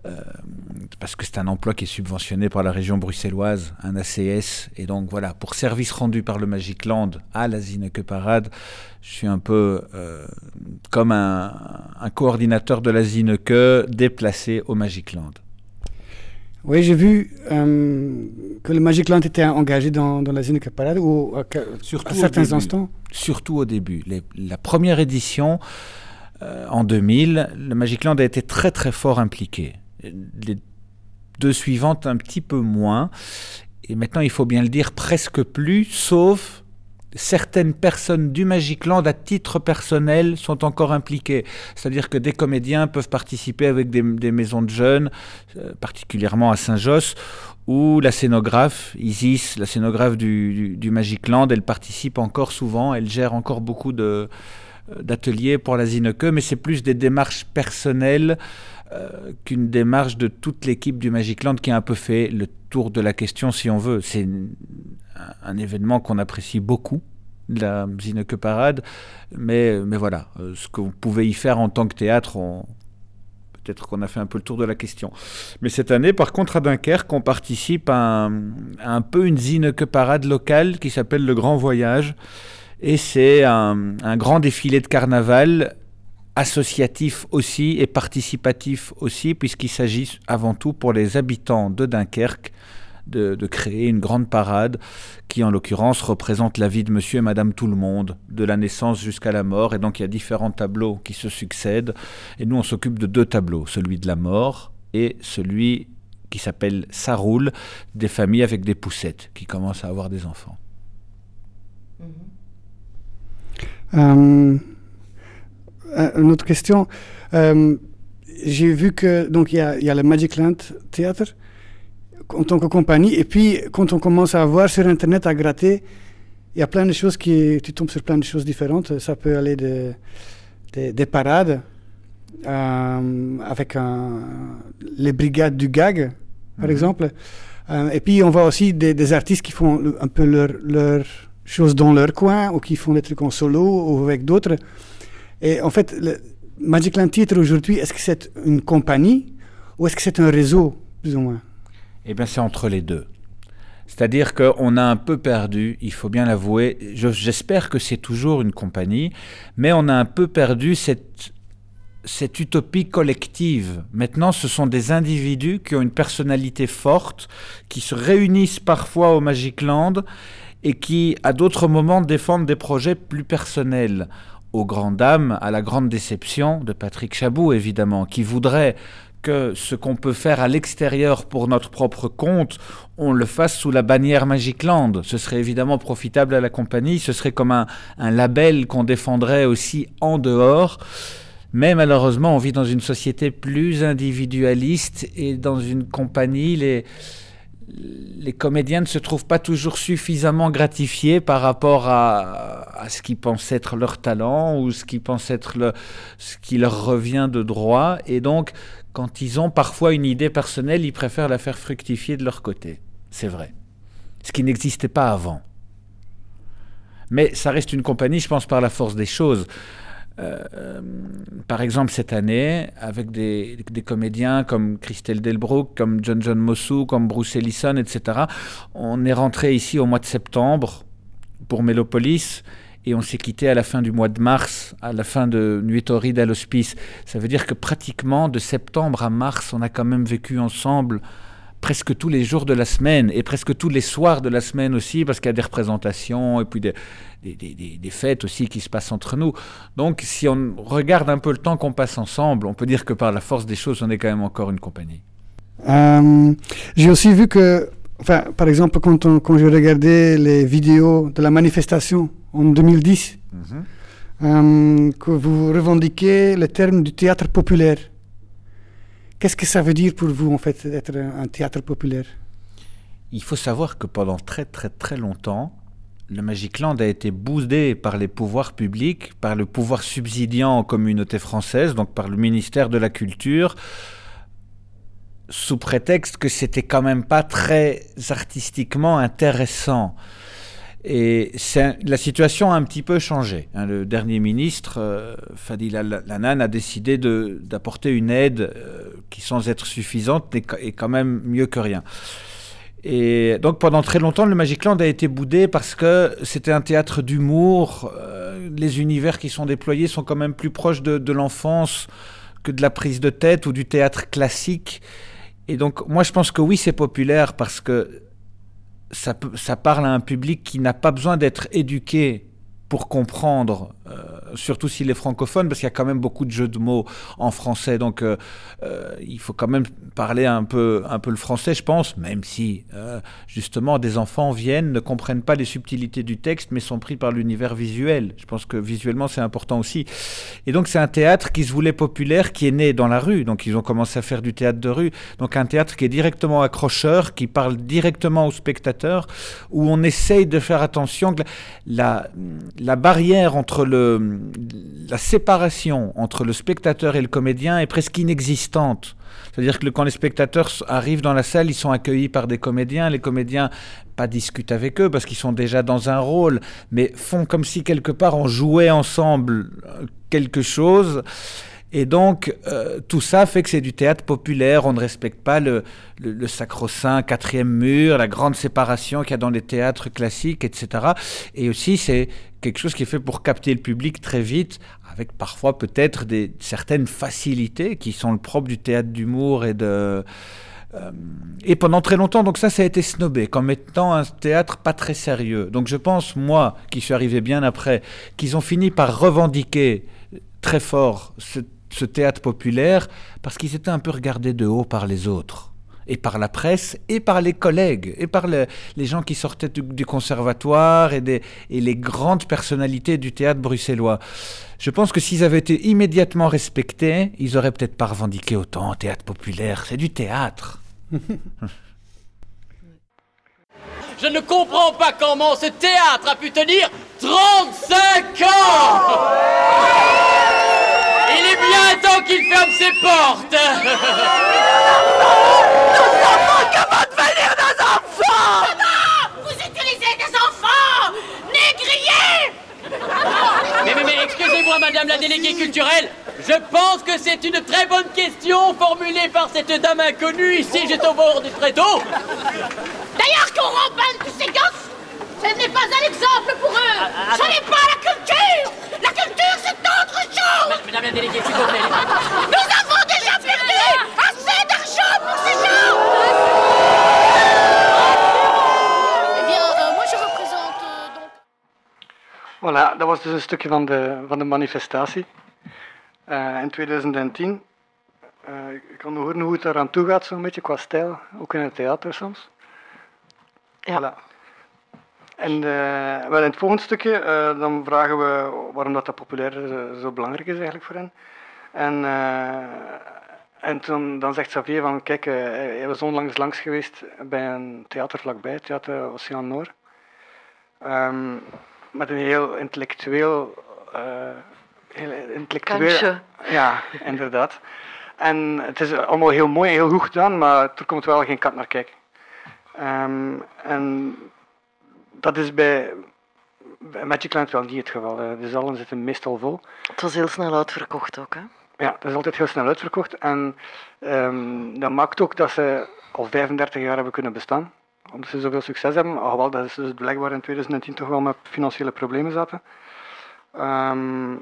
S7: Euh, parce que c'est un emploi qui est subventionné par la région bruxelloise, un ACS. Et donc voilà, pour service rendu par le Magic Land à la Zineke Parade, je suis un peu euh, comme un, un coordinateur de la Zineke déplacé au Magic Land.
S2: Oui, j'ai vu euh, que le Magic Land était engagé dans, dans la Zineke Parade ou à,
S7: Surtout
S2: à
S7: au
S2: certains
S7: début.
S2: instants.
S7: surtout au début. Les- la première édition, euh, en 2000, le Magic Land a été très très fort impliqué. Les deux suivantes un petit peu moins. Et maintenant, il faut bien le dire, presque plus, sauf certaines personnes du Magic Land à titre personnel sont encore impliquées. C'est-à-dire que des comédiens peuvent participer avec des, maisons de jeunes, euh, particulièrement à Saint-Josse, où la scénographe, Isis, la scénographe du, du, Magic Land, elle participe encore souvent, elle gère encore beaucoup euh, d'ateliers pour la Zineke, mais c'est plus des démarches personnelles qu'une démarche de toute l'équipe du Magic Land qui a un peu fait le tour de la question, si on veut. C'est un, événement qu'on apprécie beaucoup, la Zineke Parade, mais, mais voilà, euh, ce vous pouvez y faire en tant que théâtre, peut-être qu'on a fait un peu le tour de la question. Mais cette année, par contre, à Dunkerque, on participe à un, peu une Zineke Parade locale qui s'appelle le Grand Voyage. Et c'est un grand défilé de carnaval associatif aussi et participatif aussi, puisqu'il s'agit avant tout pour les habitants de Dunkerque de, créer une grande parade qui, en l'occurrence, représente la vie de monsieur et madame tout le monde, de la naissance jusqu'à la mort. Et donc, il y a différents tableaux qui se succèdent. Et nous, on s'occupe de deux tableaux, celui de la mort et celui qui s'appelle Ça roule, des familles avec des poussettes qui commencent à avoir des enfants.
S2: Euh, une autre question. Euh, J'ai vu que donc il y a, il y a le Magic Land Theater en tant que compagnie, et puis quand on commence à voir sur Internet, à gratter, il y a plein de choses qui, tu tombes sur plein de choses différentes. Ça peut aller de, de- des parades euh, avec un- les brigades du gag, par
S7: Mhm.
S2: exemple. Euh, et puis on voit aussi des, des artistes qui font le- un peu leur, leur choses dans leur coin ou qui font des trucs en solo ou avec d'autres. Et en fait, le Magic Land Theatre aujourd'hui, est-ce que c'est une compagnie ou est-ce que c'est un réseau, plus ou moins?
S7: Eh bien, c'est entre les deux. C'est-à-dire qu'on a un peu perdu, il faut bien l'avouer, je- j'espère que c'est toujours une compagnie, mais on a un peu perdu cette, cette utopie collective. Maintenant, ce sont des individus qui ont une personnalité forte, qui se réunissent parfois au Magic Land et qui, à d'autres moments, défendent des projets plus personnels. Aux grandes dames, à la grande déception de Patrick Chabot, évidemment, qui voudrait que ce qu'on peut faire à l'extérieur pour notre propre compte, on le fasse sous la bannière Magic Land. Ce serait évidemment profitable à la compagnie, ce serait comme un, un label qu'on défendrait aussi en dehors. Mais malheureusement, on vit dans une société plus individualiste et dans une compagnie, les, les comédiens ne se trouvent pas toujours suffisamment gratifiés par rapport à, ce qu'ils pensent être leur talent ou ce être ce qui leur revient de droit. Et donc, quand ils ont parfois une idée personnelle, ils préfèrent la faire fructifier de leur côté. C'est vrai. Ce qui n'existait pas avant. Mais ça reste une compagnie, je pense, par la force des choses. Euh, par exemple, cette année, avec des, des comédiens comme Christelle Delbrook, comme John John Mossou, comme Bruce Ellison, etc., on est rentré ici au mois de septembre pour Mélopolis et on s'est quitté à la fin du mois de mars, à la fin de Nuit torride à l'hospice. Ça veut dire que pratiquement de septembre à mars, on a quand même vécu ensemble presque tous les jours de la semaine et presque tous les soirs de la semaine aussi, parce qu'il y a des représentations et puis des, des, des, des, fêtes aussi qui se passent entre nous. Donc si on regarde un peu le temps qu'on passe ensemble, on peut dire que par la force des choses, on est quand même encore une compagnie.
S2: Euh, J'ai aussi vu que, enfin, par exemple, quand, on, quand je regardais les vidéos de la manifestation en 2010, mm -hmm. euh, que vous revendiquez le terme du théâtre populaire. Qu'est-ce que ça veut dire pour vous, en fait, d'être un théâtre populaire?
S7: Il faut savoir que pendant très très très longtemps, le Magic Land a été boudé par les pouvoirs publics, par le pouvoir subsidiant aux communautés françaises, donc par le ministère de la Culture, sous prétexte que c'était quand même pas très artistiquement intéressant. Et la situation a un petit peu changé. hein. Le dernier ministre, euh, Fadil Al-Lanan, a décidé d'apporter une aide euh, qui, sans être suffisante, est quand même mieux que rien. Et donc pendant très longtemps, le Magic Land a été boudé parce que c'était un théâtre d'humour. euh, les univers qui sont déployés sont quand même plus proches de l'enfance que de la prise de tête ou du théâtre classique. Et donc moi je pense que oui c'est populaire parce que ça, parle à un public qui n'a pas besoin d'être éduqué pour comprendre, euh, surtout s'il est francophone, parce qu'il y a quand même beaucoup de jeux de mots en français, donc euh, euh, il faut quand même parler un peu, un peu le français, je pense, même si justement des enfants viennent, ne comprennent pas les subtilités du texte, mais sont pris par l'univers visuel. Je pense que visuellement c'est important aussi. Et donc c'est un théâtre qui se voulait populaire, qui est né dans la rue, donc ils ont commencé à faire du théâtre de rue, donc un théâtre qui est directement accrocheur, qui parle directement aux spectateurs, où on essaye de faire attention que la, la barrière entre le, la séparation entre le spectateur et le comédien est presque inexistante. C'est-à-dire que quand les spectateurs arrivent dans la salle, ils sont accueillis par des comédiens. Les comédiens, pas discutent avec eux parce qu'ils sont déjà dans un rôle, mais font comme si quelque part on jouait ensemble euh, quelque chose. Et donc, euh, tout ça fait que c'est du théâtre populaire. On ne respecte pas le, le, sacro-saint quatrième mur, la grande séparation qu'il y a dans les théâtres classiques, etc. Et aussi, c'est quelque chose qui est fait pour capter le public très vite, avec parfois peut-être des certaines facilités qui sont le propre du théâtre d'humour et de euh, et pendant très longtemps, donc ça, ça a été snobé comme étant un théâtre pas très sérieux. Donc je pense, moi, qui suis arrivé bien après, qu'ils ont fini par revendiquer très fort ce, ce théâtre populaire parce qu'ils étaient un peu regardés de haut par les autres. Et par la presse, et par les collègues, et par le- les gens qui sortaient du, conservatoire, et les grandes personnalités du théâtre bruxellois. Je pense que s'ils avaient été immédiatement respectés, ils auraient peut-être pas revendiqué autant théâtre populaire. C'est du théâtre.
S8: Je ne comprends pas comment ce théâtre a pu tenir 35 ans Il temps qu'il ferme ses portes
S5: Vous utilisez des enfants Négriers
S8: Mais, mais, mais excusez-moi, madame la déléguée culturelle, je pense que c'est une très bonne question formulée par cette dame inconnue. Ici, juste au bord du tréteau.
S5: D'ailleurs, qu'on remballe tous ces gosses, ce n'est pas un exemple pour eux Ce n'est pas la culture La culture, c'est autre chose
S8: Madame la déléguée, s'il vous plaît.
S5: Nous avons déjà perdu assez d'argent pour ces gens
S9: Eh bien, euh, moi je représente euh, donc.
S4: Voilà, dat was dus een stukje van de, van de manifestatie Eh, in 2010. Eh, ik kan horen hoe het eraan toe gaat, zo'n beetje qua stijl, ook in het theater soms.
S6: Ja.
S4: Voilà. En eh, wel in het volgende stukje, eh, dan vragen we waarom dat, dat populair eh, zo belangrijk is eigenlijk voor hen. En, en toen, dan zegt Xavier van, kijk, hij was onlangs langs geweest bij een theater vlakbij, Theater Oceaan Noord. Ehm, met een heel intellectueel, heel intellectueel
S6: Kansje.
S4: ja, inderdaad. En het is allemaal heel mooi en heel goed gedaan, maar er komt wel geen kat naar kijken. Ehm, en dat is bij, bij Magic Land wel niet het geval. De zalen zitten meestal vol.
S6: Het was heel snel uitverkocht ook, hè?
S4: Ja, dat is altijd heel snel uitverkocht. En ehm, dat maakt ook dat ze al 35 jaar hebben kunnen bestaan. Omdat ze zoveel succes hebben. Alhoewel dat ze dus blijkbaar in 2010 toch wel met financiële problemen zaten. Ehm,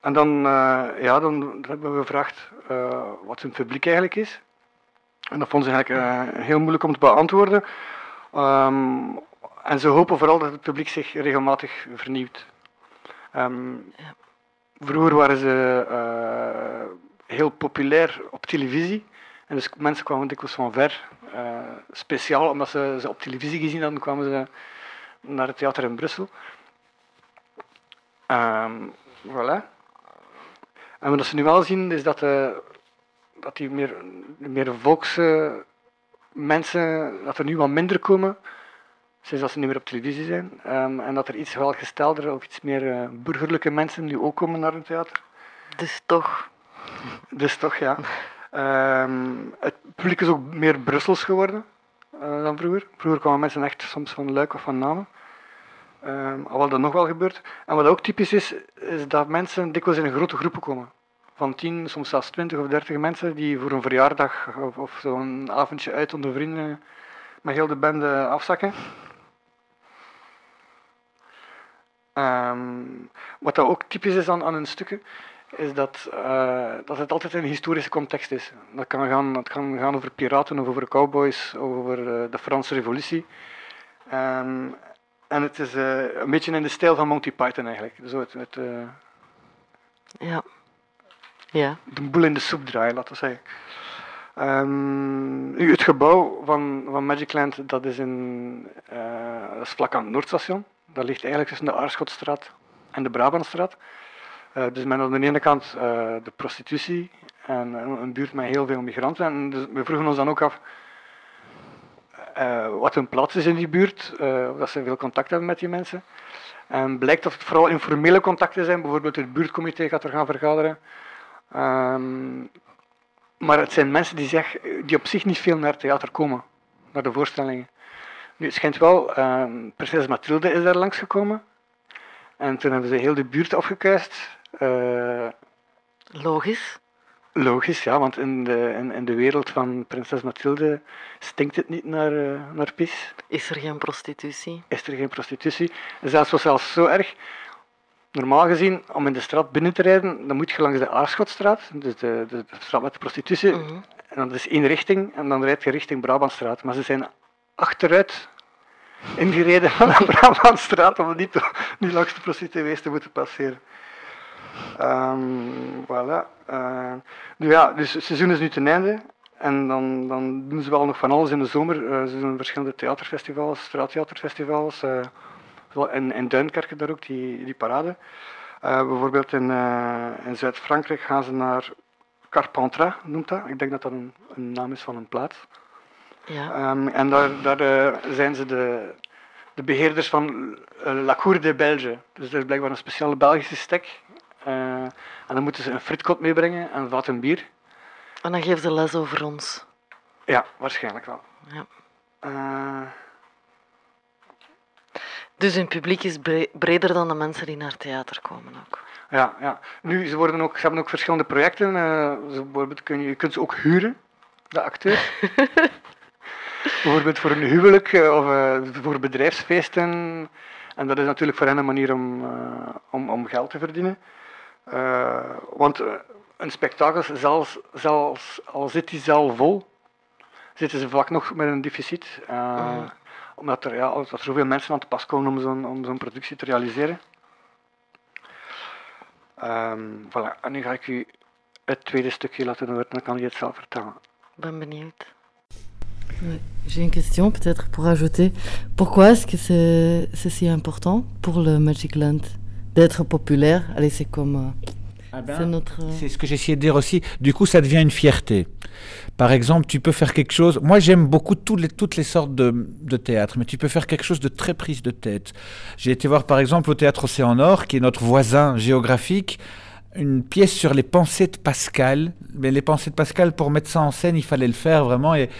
S4: en dan, eh, ja, dan, dan hebben we gevraagd eh, wat hun publiek eigenlijk is. En dat vonden ze eigenlijk eh, heel moeilijk om te beantwoorden. Ehm, en ze hopen vooral dat het publiek zich regelmatig vernieuwt. Ehm, Vroeger waren ze eh, heel populair op televisie. En dus mensen kwamen dikwijls van ver. eh, speciaal omdat ze ze op televisie gezien hadden, kwamen ze naar het theater in Brussel. Ehm voilà. En wat ze nu wel zien, is dat, eh, dat die meer, meer volkse mensen, dat er nu wat minder komen, sinds dat ze niet meer op televisie zijn. Ehm, en dat er iets welgestelder of iets meer eh, burgerlijke mensen nu ook komen naar een theater.
S6: Dus toch.
S4: Dus toch, ja. Ehm, het publiek is ook meer Brussels geworden eh, dan vroeger. Vroeger kwamen mensen echt soms van Luik of van Namen. Ehm, wat er nog wel gebeurt. En wat ook typisch is, is dat mensen dikwijls in grote groepen komen. Van 10, soms zelfs 20 of 30 mensen die voor een verjaardag of, of zo'n avondje uit onder vrienden met heel de bende afzakken. Ehm, wat dat ook typisch is aan, aan hun stukken, is dat, eh, dat het altijd in een historische context is. Dat kan gaan, dat kan gaan over piraten of over cowboys of over eh, de Franse revolutie. Ehm, en het is eh, een beetje in de stijl van Monty Python eigenlijk. Zo het, het,
S6: Ja. Ja.
S4: de boel in de soep draaien, laten we zeggen. Nu, het gebouw van, van Magicland, dat is, in, dat is vlak aan het Noordstation. Dat ligt eigenlijk tussen de Aarschotstraat en de Brabantstraat. Eh, dus met aan de ene kant eh, de prostitutie en een, een buurt met heel veel migranten. En dus we vroegen ons dan ook af eh, wat hun plaats is in die buurt, eh, dat ze veel contact hebben met die mensen. En blijkt dat het vooral informele contacten zijn, bijvoorbeeld het buurtcomité gaat er gaan vergaderen. Ehm, maar het zijn mensen die, zeg, die op zich niet veel naar het theater komen, naar de voorstellingen. Nu, het schijnt wel, ehm, prinses Mathilde is daar langsgekomen. En toen hebben ze heel de buurt afgekuist. Eh,
S6: Logisch.
S4: logisch, ja, want in de, in, in de wereld van prinses Mathilde stinkt het niet naar, eh, naar pis.
S6: Is er geen prostitutie?
S4: Is er geen prostitutie. Zelfs was zelfs zo erg. Normaal gezien, om in de straat binnen te rijden, dan moet je langs de Aarschotstraat, dus de, de, de straat met de prostitutie.
S6: Mhm.
S4: En dat is één richting, en dan rijd je richting Brabantstraat. Maar ze zijn achteruit ingereden van de Brabantstraat om niet, niet langs de prostituees te moeten passeren. Ehm voilà. Eh, ja, dus het seizoen is nu ten einde. En dan, dan doen ze wel nog van alles in de zomer. Eh, ze doen verschillende theaterfestivals, straattheaterfestivals. wel in, in Duinkerken daar ook, die, die parade. Bijvoorbeeld in, in Zuid-Frankrijk gaan ze naar Carpentras, noemt dat. Ik denk dat dat een, een naam is van een plaats.
S6: Ja.
S4: Ehm, en daar, daar eh, zijn ze de, de beheerders van eh, La Cour des Belges. Dus dat is blijkbaar een speciale Belgische stek. Eh, en dan moeten ze een fritkot meebrengen en wat een bier.
S6: En dan geven ze les over ons.
S4: Ja, waarschijnlijk wel.
S6: Ja. Dus hun publiek is bre- breder dan de mensen die naar theater komen ook.
S4: ja, ja. Nu, ze, worden ook, ze hebben ook verschillende projecten. ze, bijvoorbeeld kun je, je kunt ze ook huren, de acteurs. bijvoorbeeld voor een huwelijk eh, of eh, voor bedrijfsfeesten. En dat is natuurlijk voor hen een manier om, eh, om, om geld te verdienen. Want een spektakel, zelfs, zelfs al zit die zaal vol, zitten ze vaak nog met een deficit. eh, Omdat er, ja, dat er zoveel mensen aan te pas komen om zo'n om zo'n productie te realiseren. Ehm, voilà. En nu ga ik u het tweede stukje laten horen, dan kan je het zelf vertellen.
S6: Ik ben benieuwd. J'ai une question peut-être pour ajouter. Pourquoi est-ce que c'est si important pour le Magic Land d'être populaire? Allez, c'est comme... euh,
S7: Ah ben,
S6: c'est notre... euh,
S7: C'est ce que j'essayais de dire aussi. Du coup, ça devient une fierté. Par exemple, tu peux faire quelque chose. Moi, j'aime beaucoup les- toutes les sortes de, de théâtre, mais tu peux faire quelque chose de très prise de tête. J'ai été voir, par exemple, au théâtre Océan Nord, qui est notre voisin géographique, une pièce sur les pensées de Pascal. Mais les pensées de Pascal, pour mettre ça en scène, il fallait le faire vraiment. Et,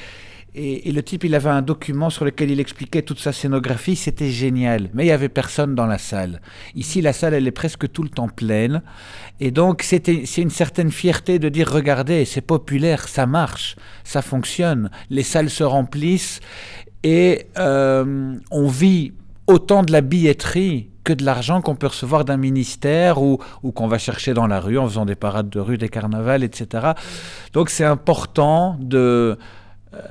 S7: et, le type, il avait un document sur lequel il expliquait toute sa scénographie. C'était génial. Mais il y avait personne dans la salle. Ici, la salle, elle est presque tout le temps pleine. Et donc, c'était- c'est une certaine fierté de dire, regardez, c'est populaire, ça marche, ça fonctionne, les salles se remplissent et euh, on vit autant de la billetterie que de l'argent qu'on peut recevoir d'un ministère ou, ou qu'on va chercher dans la rue en faisant des parades de rue, des carnavals, etc. Donc, c'est important de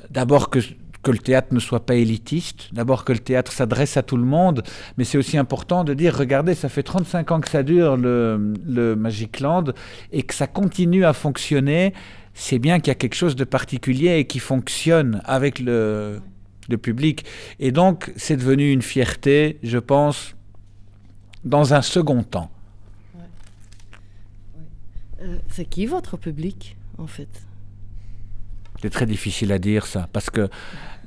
S7: d'abord que que le théâtre ne soit pas élitiste, d'abord que le théâtre s'adresse à tout le monde, mais c'est aussi important de dire, regardez, ça fait 35 ans que ça dure le, le Magic Land et que ça continue à fonctionner, c'est bien qu'il y a quelque chose de particulier et qui fonctionne avec le, le public. Et donc, c'est devenu une fierté, je pense, dans un second temps.
S6: Euh, c'est qui votre public, en fait?
S7: C'est très difficile à dire ça, parce que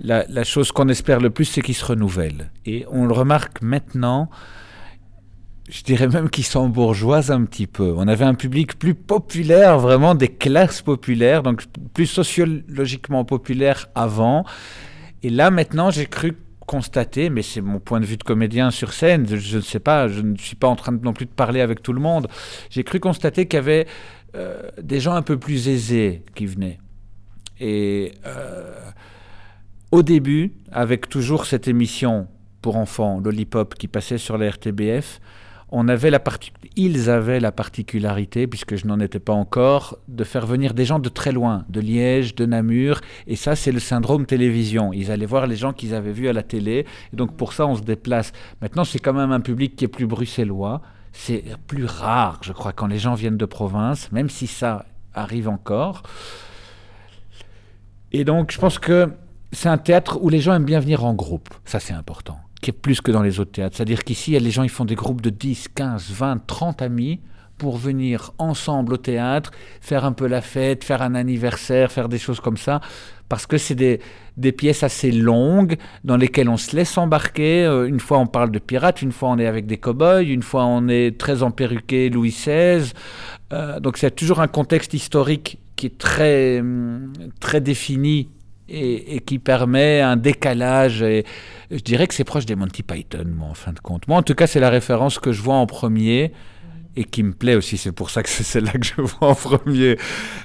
S7: la, chose qu'on espère le plus, c'est qu'il se renouvelle. Et on le remarque maintenant, je dirais même qu'il s'embourgeoise un petit peu. On avait un public plus populaire, vraiment des classes populaires, donc plus sociologiquement populaire avant. Et là, maintenant, j'ai cru constaté, mais c'est mon point de vue de comédien sur scène, je ne sais pas, je ne suis pas en train non plus de parler avec tout le monde, j'ai cru constater qu'il y avait euh, des gens un peu plus aisés qui venaient. Et euh, au début, avec toujours cette émission pour enfants, Lollipop, qui passait sur la RTBF, on avait la ils avaient la particularité, puisque je n'en étais pas encore, de faire venir des gens de très loin, de Liège, de Namur, et ça c'est le syndrome télévision. Ils allaient voir les gens qu'ils avaient vus à la télé, et donc pour ça on se déplace. Maintenant c'est quand même un public qui est plus bruxellois, c'est plus rare, je crois, quand les gens viennent de province, même si ça arrive encore. Et donc je pense que c'est un théâtre où les gens aiment bien venir en groupe, ça c'est important qui est plus que dans les autres théâtres. C'est-à-dire qu'ici, les gens ils font des groupes de 10, 15, 20, 30 amis pour venir ensemble au théâtre, faire un peu la fête, faire un anniversaire, faire des choses comme ça, parce que c'est des, pièces assez longues dans lesquelles on se laisse embarquer. Euh, une fois on parle de pirates, une fois on est avec des cow-boys, une fois on est très emperruqué Louis XVI. Euh, donc c'est toujours un contexte historique qui est très, très défini et, et, qui permet un décalage. Et je dirais que c'est proche des Monty Python, moi, en fin de compte. Moi, en tout cas, c'est la référence que je vois en premier et qui me plaît aussi. C'est pour ça que c'est celle-là que je vois en premier.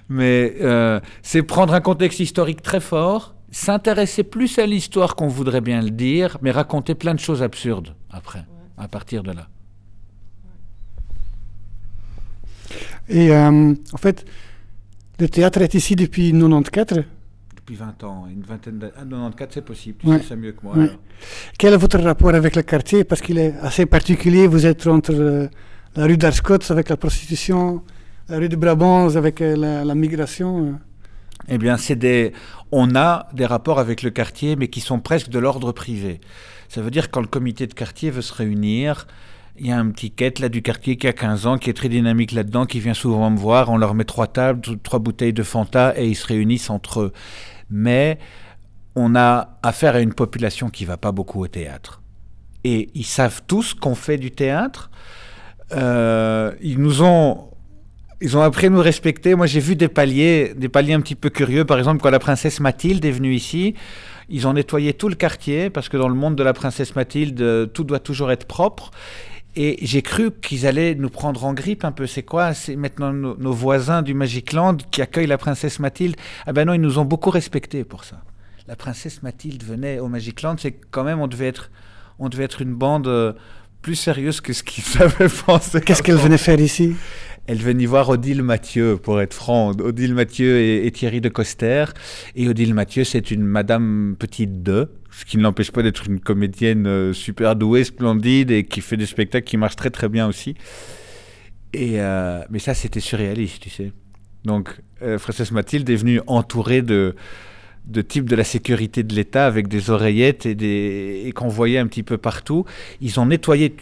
S7: Mais euh, c'est prendre un contexte historique très fort, s'intéresser plus à l'histoire qu'on voudrait bien le dire, mais raconter plein de choses absurdes après, à partir de là.
S4: Et euh, en fait, le théâtre est ici depuis 94
S7: depuis 20 ans, une vingtaine d'années. Ah, 94, c'est possible, tu
S4: Ouais.
S7: sais ça mieux que moi.
S4: Ouais. Quel est votre rapport avec le quartier? Parce qu'il est assez particulier. Vous êtes entre euh, la rue d'Arscott avec la prostitution, la rue de Brabant avec euh, la, la migration. euh.
S7: Eh bien, c'est des. On a des rapports avec le quartier, mais qui sont presque de l'ordre privé. Ça veut dire quand le comité de quartier veut se réunir, il y a un petit quête là du quartier qui a 15 ans, qui est très dynamique là-dedans, qui vient souvent me voir. On leur met trois tables, trois bouteilles de Fanta, et ils se réunissent entre eux. Mais on a affaire à une population qui va pas beaucoup au théâtre. Et ils savent tous qu'on fait du théâtre. Euh, ils nous ont ils ont appris à nous respecter. Moi, j'ai vu des paliers, des paliers un petit peu curieux. Par exemple, quand la princesse Mathilde est venue ici, ils ont nettoyé tout le quartier parce que dans le monde de la princesse Mathilde, tout doit toujours être propre. Et j'ai cru qu'ils allaient nous prendre en grippe un peu. C'est quoi? C'est maintenant nos, voisins du Magic Land qui accueillent la princesse Mathilde. Ah ben non, ils nous ont beaucoup respectés pour ça. La princesse Mathilde venait au Magic Land, c'est quand même on devait être, on devait être une bande euh, plus sérieuse que ce qu'ils avaient pensé.
S4: Qu'est-ce qu'elle venait faire ici?
S7: Elle venait voir Odile Mathieu, pour être franc. Odile Mathieu et, Thierry de Coster. Et Odile Mathieu, c'est une madame petite de, ce qui ne l'empêche pas d'être une comédienne euh, super douée, splendide et qui fait des spectacles qui marchent très très bien aussi. Et euh, mais ça, c'était surréaliste, tu sais. Donc, euh, Mathilde est venue entourée de de types de la sécurité de l'État avec des oreillettes et, et qu'on voyait un petit peu partout. Ils ont nettoyé,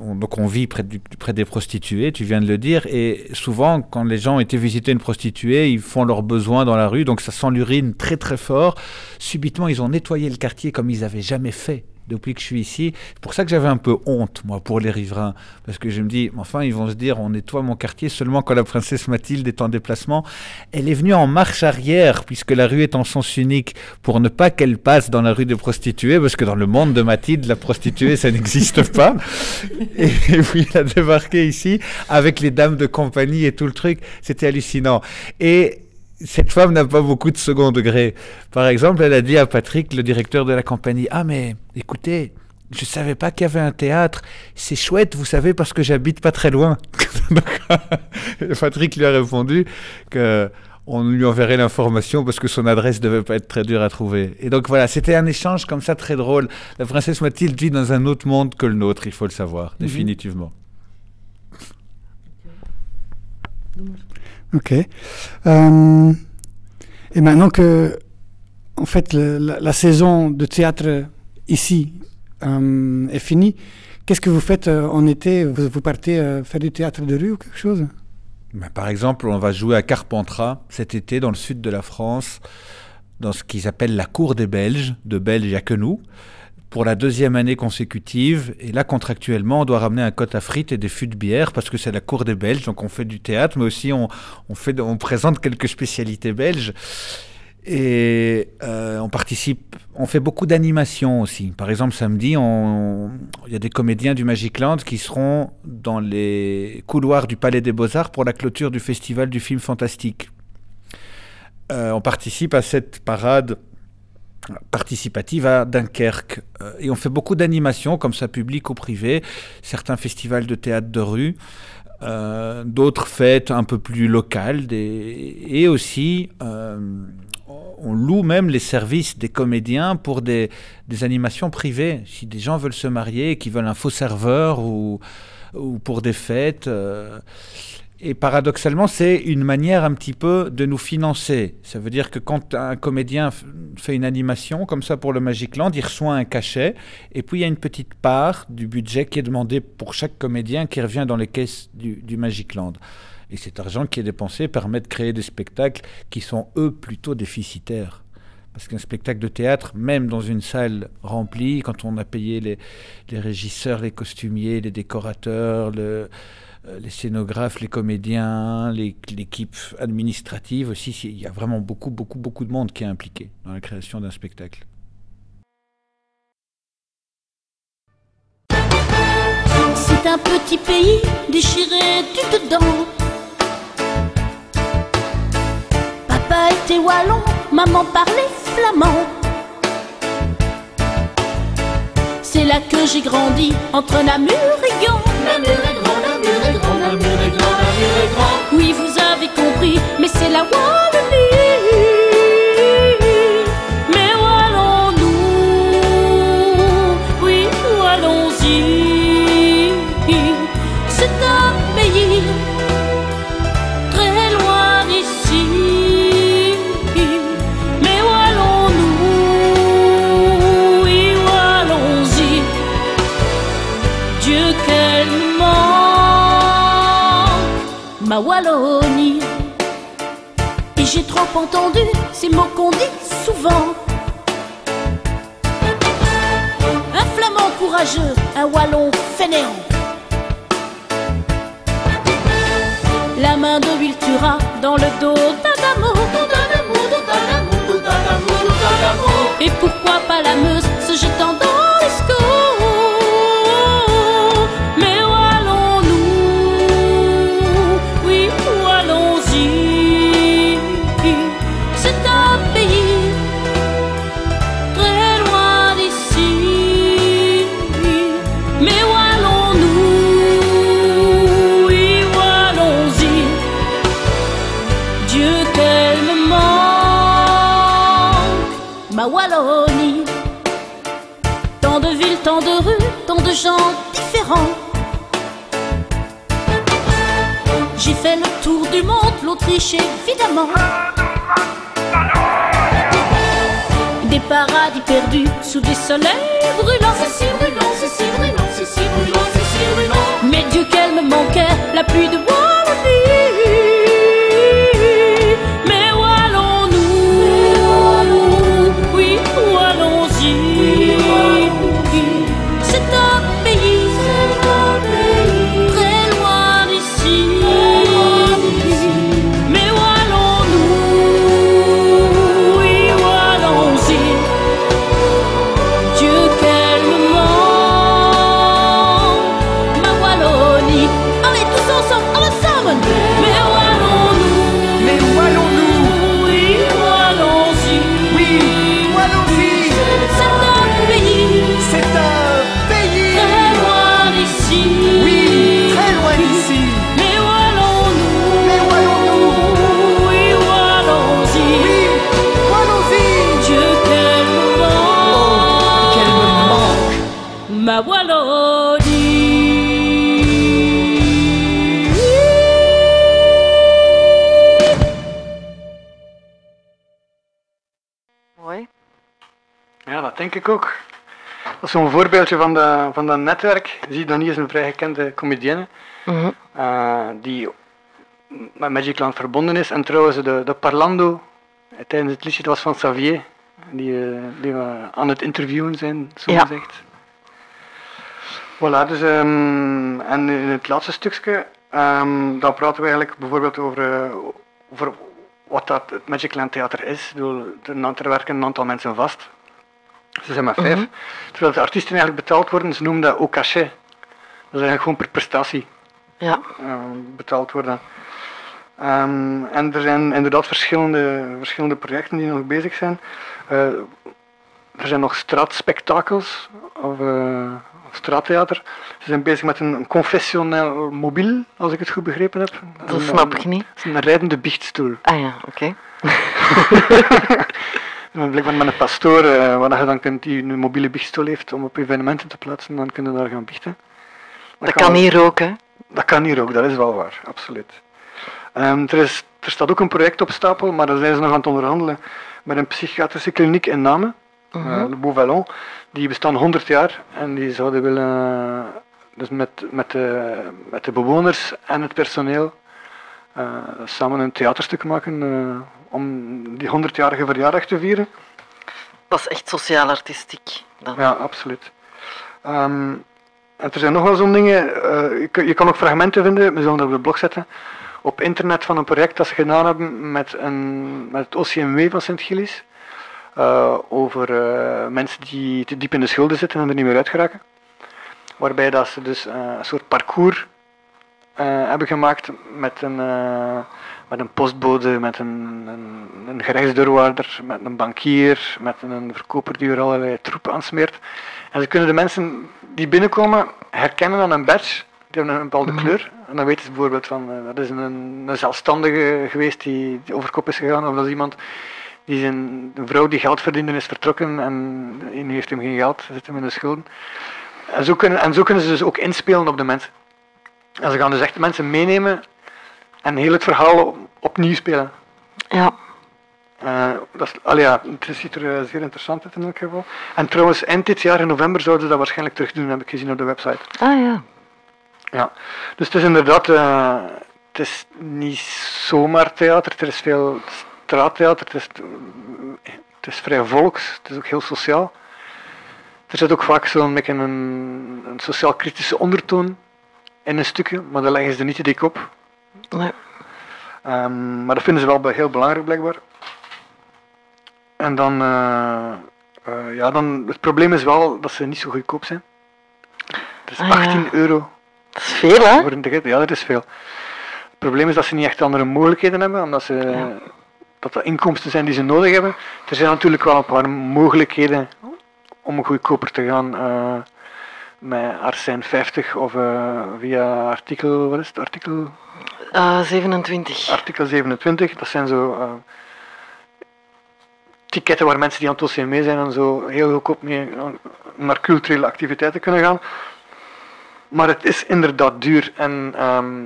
S7: donc on vit près, du- près des prostituées, tu viens de le dire, et souvent quand les gens étaient visiter une prostituée, ils font leurs besoins dans la rue, donc ça sent l'urine très très fort. Subitement, ils ont nettoyé le quartier comme ils avaient jamais fait depuis que je suis ici. C'est pour ça que j'avais un peu honte, moi, pour les riverains. Parce que je me dis, enfin, ils vont se dire, on nettoie mon quartier seulement quand la princesse Mathilde est en déplacement. Elle est venue en marche arrière, puisque la rue est en sens unique, pour ne pas qu'elle passe dans la rue des prostituées, parce que dans le monde de Mathilde, la prostituée, ça n'existe pas. Et puis, elle a débarqué ici, avec les dames de compagnie et tout le truc. C'était hallucinant. Et cette femme n'a pas beaucoup de second degré. Par exemple, elle a dit à Patrick, le directeur de la compagnie, Ah, mais écoutez, je savais pas qu'il y avait un théâtre. C'est chouette, vous savez, parce que j'habite pas très loin. Patrick lui a répondu que on lui enverrait l'information parce que son adresse devait pas être très dure à trouver. Et donc voilà, c'était un échange comme ça très drôle. La princesse Mathilde vit dans un autre monde que le nôtre, il faut le savoir, définitivement.
S4: Ok. Euh, et maintenant que, en fait, la, saison de théâtre ici euh, est finie, qu'est-ce que vous faites euh, en été? Vous, partez faire du théâtre de rue ou quelque chose?
S7: Ben, par exemple, on va jouer à Carpentras cet été dans le sud de la France, dans ce qu'ils appellent la cour des Belges. De Belges, il n'y a que nous. Pour la deuxième année consécutive, et là contractuellement, on doit ramener un cote à frites et des fûts de bière parce que c'est la cour des Belges, donc on fait du théâtre, mais aussi on, présente quelques spécialités belges. Et euh, on participe, on fait beaucoup d'animations aussi. Par exemple, samedi, il y a des comédiens du Magic Land qui seront dans les couloirs du Palais des Beaux-Arts pour la clôture du Festival du film fantastique. Euh, on participe à cette parade participative à Dunkerque. Euh, et on fait beaucoup d'animations, comme ça, public ou privé, certains festivals de théâtre de rue, euh, d'autres fêtes un peu plus locales, et aussi euh, on loue même les services des comédiens pour des, des animations privées. Si des gens veulent se marier et qui veulent un faux serveur ou, ou pour des fêtes. Et paradoxalement, c'est une manière un petit peu de nous financer. Ça veut dire que quand un comédien fait une animation comme ça pour le Magic Land, il reçoit un cachet, et puis il y a une petite part du budget qui est demandé pour chaque comédien qui revient dans les caisses du, du Magic Land. Et cet argent qui est dépensé permet de créer des spectacles qui sont, eux, plutôt déficitaires. Parce qu'un spectacle de théâtre, même dans une salle remplie, quand on a payé les, les régisseurs, les costumiers, les décorateurs, le, les scénographes, les comédiens, l'équipe administrative aussi, il y a vraiment beaucoup, beaucoup, beaucoup de monde qui est impliqué dans la création d'un spectacle.
S9: C'est un petit pays déchiré du dedans. Papa était wallon, maman parlait flamand. C'est là que j'ai grandi, entre Namur et Gand. Namur Oui, vous avez compris, mais c'est la Wallonie. Mais où allons-nous? Oui, où allons-y? C'est un pays très loin d'ici. Mais où allons-nous? Oui, où allons-y? Dieu qu'elle me manque Ma Wallonie. Et j'ai trop entendu ces mots qu'on dit souvent. Un flamand courageux, un wallon fainéant. La main de Wiltura dans le dos d'Adamo Et pourquoi pas la Meuse se jetant dans du monde, l'Autriche évidemment. Des paradis perdus sous des soleils brûlants C'est si brûlant, c'est si brûlant, c'est si brûlant, c'est si brûlant. Mais Dieu qu'elle me manquait, la pluie de Mais
S4: denk ik ook. Dat is zo'n voorbeeldje van, de, van dat netwerk. Sidonie is een vrij gekende comedienne
S6: Mhm.
S4: eh, die met Magicland verbonden is. En trouwens, de, de Parlando eh, tijdens het liedje, dat was van Xavier, die, eh, die we aan het interviewen zijn, zo
S6: Ja.
S4: gezegd. Voilà, dus, ehm, en in het laatste stukje, ehm dan praten we eigenlijk bijvoorbeeld over, over wat dat het Magicland Theater is. Ik bedoel, er werken een aantal mensen vast. Ze zijn maar vijf.
S6: Mhm.
S4: Terwijl de artiesten eigenlijk betaald worden, ze noemen dat ook cachet. Dat is eigenlijk gewoon per prestatie
S6: Ja.
S4: eh, betaald worden. Ehm, en er zijn inderdaad verschillende, verschillende projecten die nog bezig zijn. Eh, er zijn nog straatspectakels of, eh, of straattheater. Ze zijn bezig met een, een confessioneel mobiel, als ik het goed begrepen heb.
S6: Dat
S4: Een-
S6: snap ik niet.
S4: Het is een rijdende biechtstoel.
S6: Ah ja, oké.
S4: Blijkbaar met een pastoor, waar je dan kunt, die een mobiele biechtstoel heeft om op evenementen te plaatsen, dan kunnen daar gaan biechten.
S6: Dat kan hier ook, hè.
S4: Dat kan hier ook, dat is wel waar, absoluut. Ehm, er, is, er staat ook een project op stapel, maar daar zijn ze nog aan het onderhandelen met een psychiatrische kliniek in Namen,
S6: Mhm.
S4: eh, Le Beauvallon. Die bestaan 100 jaar en die zouden willen, dus met, met, de, met de bewoners en het personeel, eh, samen een theaterstuk maken om die 100-jarige verjaardag te vieren.
S6: Dat is echt sociaal-artistiek.
S4: Ja, absoluut. Ehm, en er zijn nog wel zo'n dingen. eh, je, kun- je kan ook fragmenten vinden, we zullen dat op de blog zetten. Op internet van een project dat ze gedaan hebben met, een, met het OCMW van Sint-Gilles. eh, over eh, mensen die te diep in de schulden zitten en er niet meer uit geraken. Waarbij dat ze dus een soort parcours hebben gemaakt met een, met een postbode, met een, een, een gerechtsdeurwaarder, met een bankier, met een verkoper die er allerlei troep aansmeert. En ze kunnen de mensen die binnenkomen herkennen aan een badge. Die hebben een bepaalde kleur. En dan weten ze bijvoorbeeld van, eh, dat is een, een zelfstandige geweest die, die over kop is gegaan. Of dat is iemand die zijn, een vrouw die geld verdiende is vertrokken en nu heeft hem geen geld, zit hem in de schulden. En zo, kunnen, en zo kunnen ze dus ook inspelen op de mensen. En ze gaan dus echt mensen meenemen en heel het verhaal op- opnieuw spelen.
S6: Ja.
S4: Eh, dat is, allee, ja, het ziet er eh, zeer interessant uit in elk geval. En trouwens, eind dit jaar in november zouden ze dat waarschijnlijk terug doen, heb ik gezien op de website.
S6: Ah ja.
S4: Ja, dus het is inderdaad, eh, het is niet zomaar theater, er is veel straattheater, het is, het is vrij volks, het is ook heel sociaal. Er zit ook vaak zo'n beetje een, een sociaal-kritische ondertoon in een stukje, maar daar leggen ze er niet te dik op.
S6: Nee.
S4: Ehm, maar dat vinden ze wel heel belangrijk blijkbaar. En dan, eh, ja, dan, het probleem is wel dat ze niet zo goedkoop zijn. Het is
S6: Ah, ja.
S4: 18 euro
S6: Dat is veel, hè?
S4: voor een ticket. Ja, dat is veel. Het probleem is dat ze niet echt andere mogelijkheden hebben, omdat ze,
S6: Ja.
S4: dat dat inkomsten zijn die ze nodig hebben. Er zijn natuurlijk wel een paar mogelijkheden om goedkoper te gaan. eh, met Arsijn 50 of via artikel, wat is het? Artikel
S6: Eh 27.
S4: artikel 27, dat zijn zo eh, ticketten waar mensen die aan het OCME zijn en zo heel goedkoop mee naar culturele activiteiten kunnen gaan. Maar het is inderdaad duur en ehm,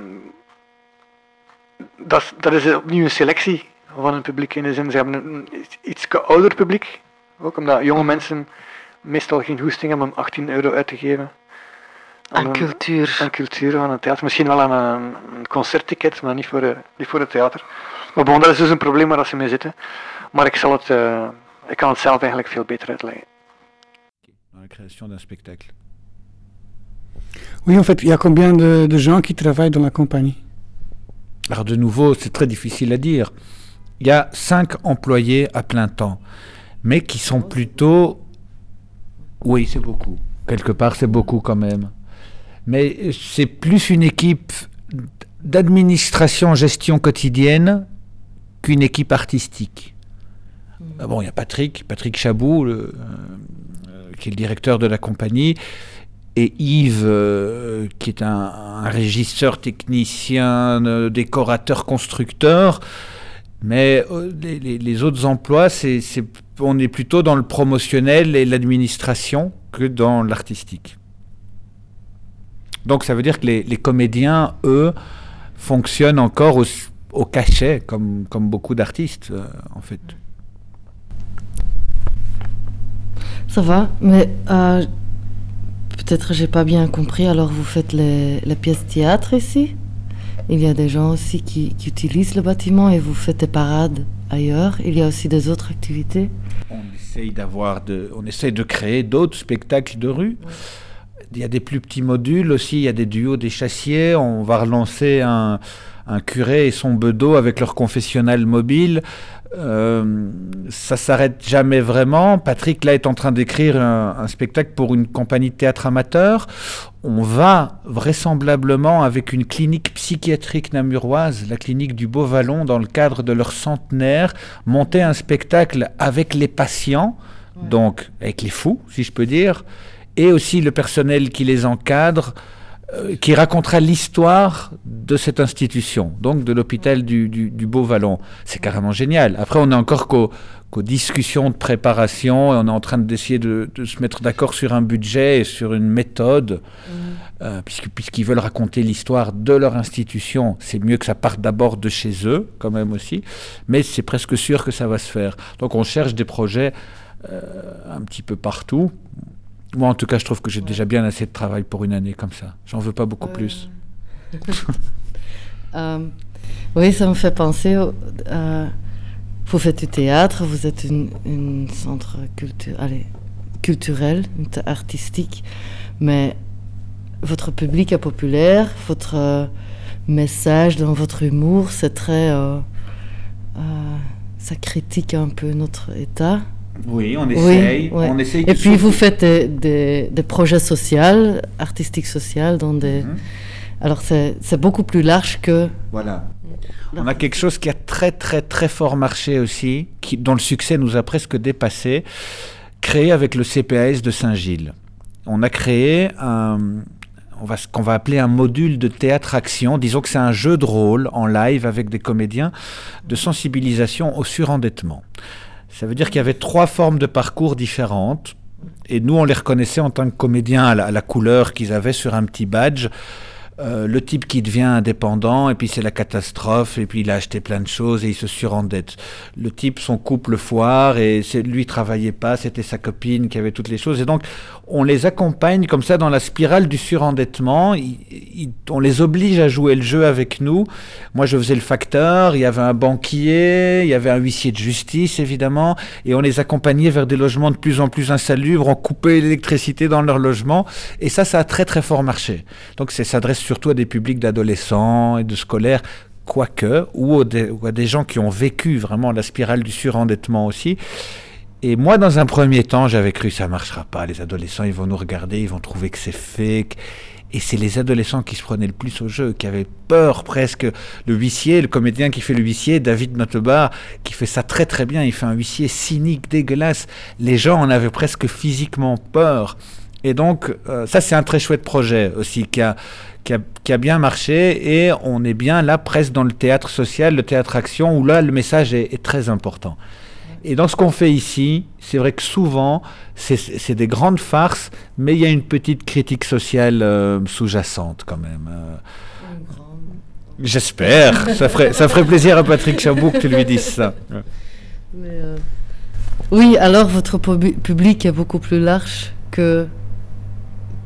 S4: dat, dat is opnieuw een selectie van het publiek in de zin, ze hebben een iets- ouder publiek, ook omdat jonge mensen meestal geen goesting hebben om 18 euro uit te geven.
S6: Aan
S4: een-
S6: cultuur.
S4: aan cultuur, aan het theater. Misschien wel aan een, een concertticket, maar niet voor, eh, niet voor het theater. Maar bon, dat is dus een probleem waar ze mee zitten. Maar ik, zal het, eh, ik kan het zelf eigenlijk veel beter uitleggen.
S7: Dans la création d'un spectacle.
S4: Oui, en fait, il y a combien de, de gens qui travaillent dans la compagnie?
S7: Alors de nouveau, c'est très difficile à dire. Il y a cinq employés à plein temps, mais qui sont plutôt... Oui, c'est beaucoup. Quelque part, c'est beaucoup quand même. Mais c'est plus une équipe d'administration, gestion quotidienne qu'une équipe artistique. Ah Bon, il y a Patrick, Patrick Chabou, le, euh, euh, qui est le directeur de la compagnie, et Yves, euh, qui est un, un régisseur, technicien, euh, décorateur, constructeur. Mais les, les- les autres emplois, c'est- on est plutôt dans le promotionnel et l'administration que dans l'artistique. Donc ça veut dire que les, les comédiens, eux, fonctionnent encore au, au cachet, comme, comme beaucoup d'artistes, euh, en fait.
S6: Ça va, mais euh, peut-être j'ai pas bien compris. Alors vous faites les, les pièces théâtre ici? Il y a des gens aussi qui, qui utilisent le bâtiment et vous faites des parades ailleurs. Il y a aussi des autres activités?
S7: On essaye d'avoir de, on essaye de créer d'autres spectacles de rue. Il y a des plus petits modules aussi, il y a des duos des chassiers. On va relancer un, un curé et son bedeau avec leur confessionnal mobile. Euh, ça s'arrête jamais vraiment. Patrick là est en train d'écrire un, un spectacle pour une compagnie de théâtre amateur. On va vraisemblablement avec une clinique psychiatrique namuroise, la clinique du Beau-Vallon, dans le cadre de leur centenaire, monter un spectacle avec les patients, donc avec les fous, si je peux dire, et aussi le personnel qui les encadre, euh, qui racontera l'histoire de cette institution, donc de l'hôpital du, du, du Beau-Vallon. C'est carrément génial. Après, on est encore qu'aux discussions de préparation et on est en train d'essayer de, de se mettre d'accord sur un budget et sur une méthode, euh, puisque- puisqu'ils veulent raconter l'histoire de leur institution. C'est mieux que ça parte d'abord de chez eux, quand même aussi, mais c'est presque sûr que ça va se faire. Donc on cherche des projets euh, un petit peu partout. Moi, en tout cas, je trouve que j'ai déjà bien assez de travail pour une année comme ça. J'en veux pas beaucoup plus.
S6: Euh, oui, ça me fait penser. euh, vous faites du théâtre, vous êtes une, une centre cultu- allez, culturel, artistique, mais votre public est populaire, votre euh, message dans votre humour, c'est très. ça critique un peu notre état.
S7: Oui, on
S6: Oui,
S7: essaye.
S6: ouais.
S7: On essaye
S6: Et puis vous faites des, des- des projets sociaux, artistiques sociaux, dans des.
S7: Mhm.
S6: Alors c'est c'est beaucoup plus large que.
S7: Voilà. On a quelque chose qui a très très très fort marché aussi, qui, dont le succès nous a presque dépassé, créé avec le CPAS de Saint-Gilles. On a créé un, on va, ce qu'on va appeler un module de théâtre-action. Disons que c'est un jeu de rôle en live avec des comédiens de sensibilisation au surendettement. Ça veut dire qu'il y avait trois formes de parcours différentes. Et nous, on les reconnaissait en tant que comédiens à la, couleur qu'ils avaient sur un petit badge. Euh, le type qui devient indépendant et puis c'est la catastrophe et puis il a acheté plein de choses et il se surendette. Le type, son couple foire et c'est lui travaillait pas, c'était sa copine qui avait toutes les choses et donc on les accompagne comme ça dans la spirale du surendettement. On les oblige à jouer le jeu avec nous. Moi, je faisais le facteur, il y avait un banquier, il y avait un huissier de justice évidemment et on les accompagnait vers des logements de plus en plus insalubres, on coupait l'électricité dans leur logement et ça, ça a très très fort marché. Donc ça s'adresse surtout à des publics d'adolescents et de scolaires, quoique, ou, à des gens qui ont vécu vraiment la spirale du surendettement aussi. Et moi, dans un premier temps, j'avais cru ça marchera pas. Les adolescents, ils vont nous regarder, ils vont trouver que c'est fake. Et c'est les adolescents qui se prenaient le plus au jeu, qui avaient peur presque. Le huissier, le comédien qui fait le huissier, David Notebar, qui fait ça très très bien. Il fait un huissier cynique, dégueulasse. Les gens en avaient presque physiquement peur. Et donc, euh, ça, c'est un très chouette projet aussi qui a, qui, a, bien marché. Et on est bien là, presque dans le théâtre social, le théâtre action, où là, le message est, très important. Et dans ce qu'on fait ici, c'est vrai que souvent, c'est- des grandes farces, mais il y a une petite critique sociale euh, sous-jacente quand même. euh. J'espère. ça, ferait, ça ferait plaisir à Patrick Chabot que tu lui dises ça.
S6: Euh, Oui, alors votre public est beaucoup plus large que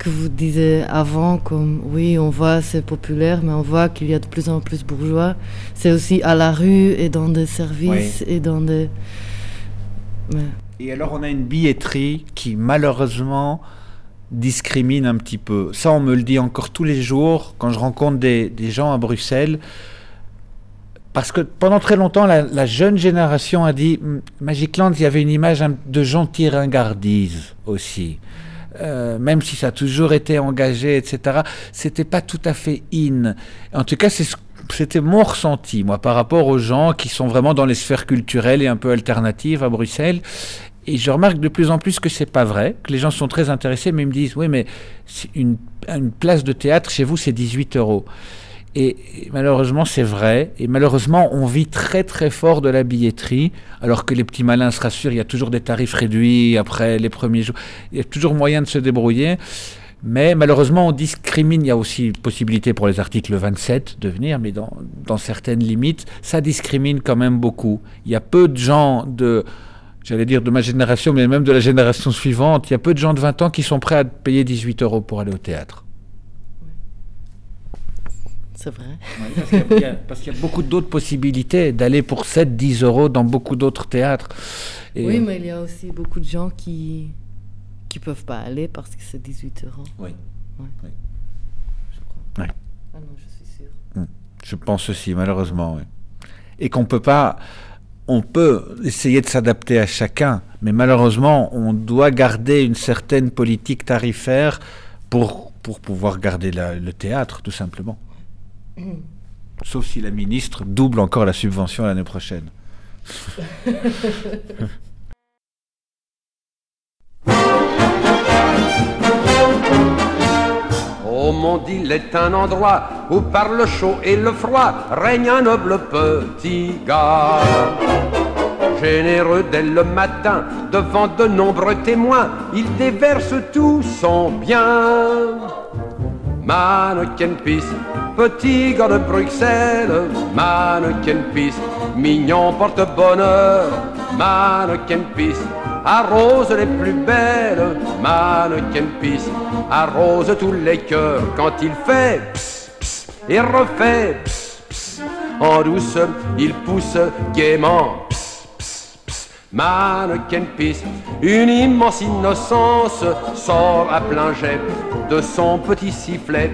S6: que vous disiez avant, comme oui, on voit c'est populaire, mais on voit qu'il y a de plus en plus bourgeois. C'est aussi à la rue et dans des services et dans des. Mais-
S7: Et alors on a une billetterie qui malheureusement discrimine un petit peu. Ça on me le dit encore tous les jours quand je rencontre des, des gens à Bruxelles. Parce que pendant très longtemps, la, la jeune génération a dit Hum, Magicland, il y avait une image de gentille ringardise aussi. Euh, même si ça a toujours été engagé, etc., c'était pas tout à fait in. En tout cas, c'était mon ressenti, moi, par rapport aux gens qui sont vraiment dans les sphères culturelles et un peu alternatives à Bruxelles. Et je remarque de plus en plus que c'est pas vrai, que les gens sont très intéressés, mais ils me disent oui, mais une place de théâtre chez vous, c'est 18 euros. Et, malheureusement, c'est vrai. Et malheureusement, on vit très très fort de la billetterie, alors que les petits malins se rassurent, il y a toujours des tarifs réduits après les premiers jours. Il y a toujours moyen de se débrouiller. Mais malheureusement, on discrimine. Il y a aussi possibilité pour les articles 27 de venir, mais dans, dans certaines limites, ça discrimine quand même beaucoup. Il y a peu de gens de, j'allais dire de ma génération, mais même de la génération suivante, il y a peu de gens de 20 ans qui sont prêts à payer 18 euros pour aller au théâtre.
S6: C'est vrai.
S7: parce qu'il y, a- y beaucoup d'autres possibilités d'aller pour 7, 10 euros dans beaucoup d'autres théâtres. Et-
S6: Oui, mais il y a aussi beaucoup de gens qui qui peuvent pas aller parce que c'est 18 euros.
S7: Oui.
S6: Ouais.
S7: Oui.
S6: Je crois.
S7: Ouais.
S6: Ah non, je suis sûre.
S7: Hmm. Je pense aussi, malheureusement. oui. Et qu'on peut pas. On peut essayer de s'adapter à chacun, mais malheureusement, on doit garder une certaine politique tarifaire pour, pour pouvoir garder la- le théâtre, tout simplement. Sauf si la ministre double encore la subvention l'année prochaine.
S10: Au monde, il est un endroit où par le chaud et le froid règne un noble petit gars. Généreux dès le matin, devant de nombreux témoins, il déverse tout son bien. Mannequin Peace, petit gars de Bruxelles, Mannequin Peace, mignon porte-bonheur, Mannequin Peace, arrose les plus belles, Mannequin Peace, arrose tous les cœurs quand il fait pss, pss, et refait pss, pss. en douce, il pousse gaiement. Mannequin Peace, une immense innocence sort à plein jet de son petit sifflet.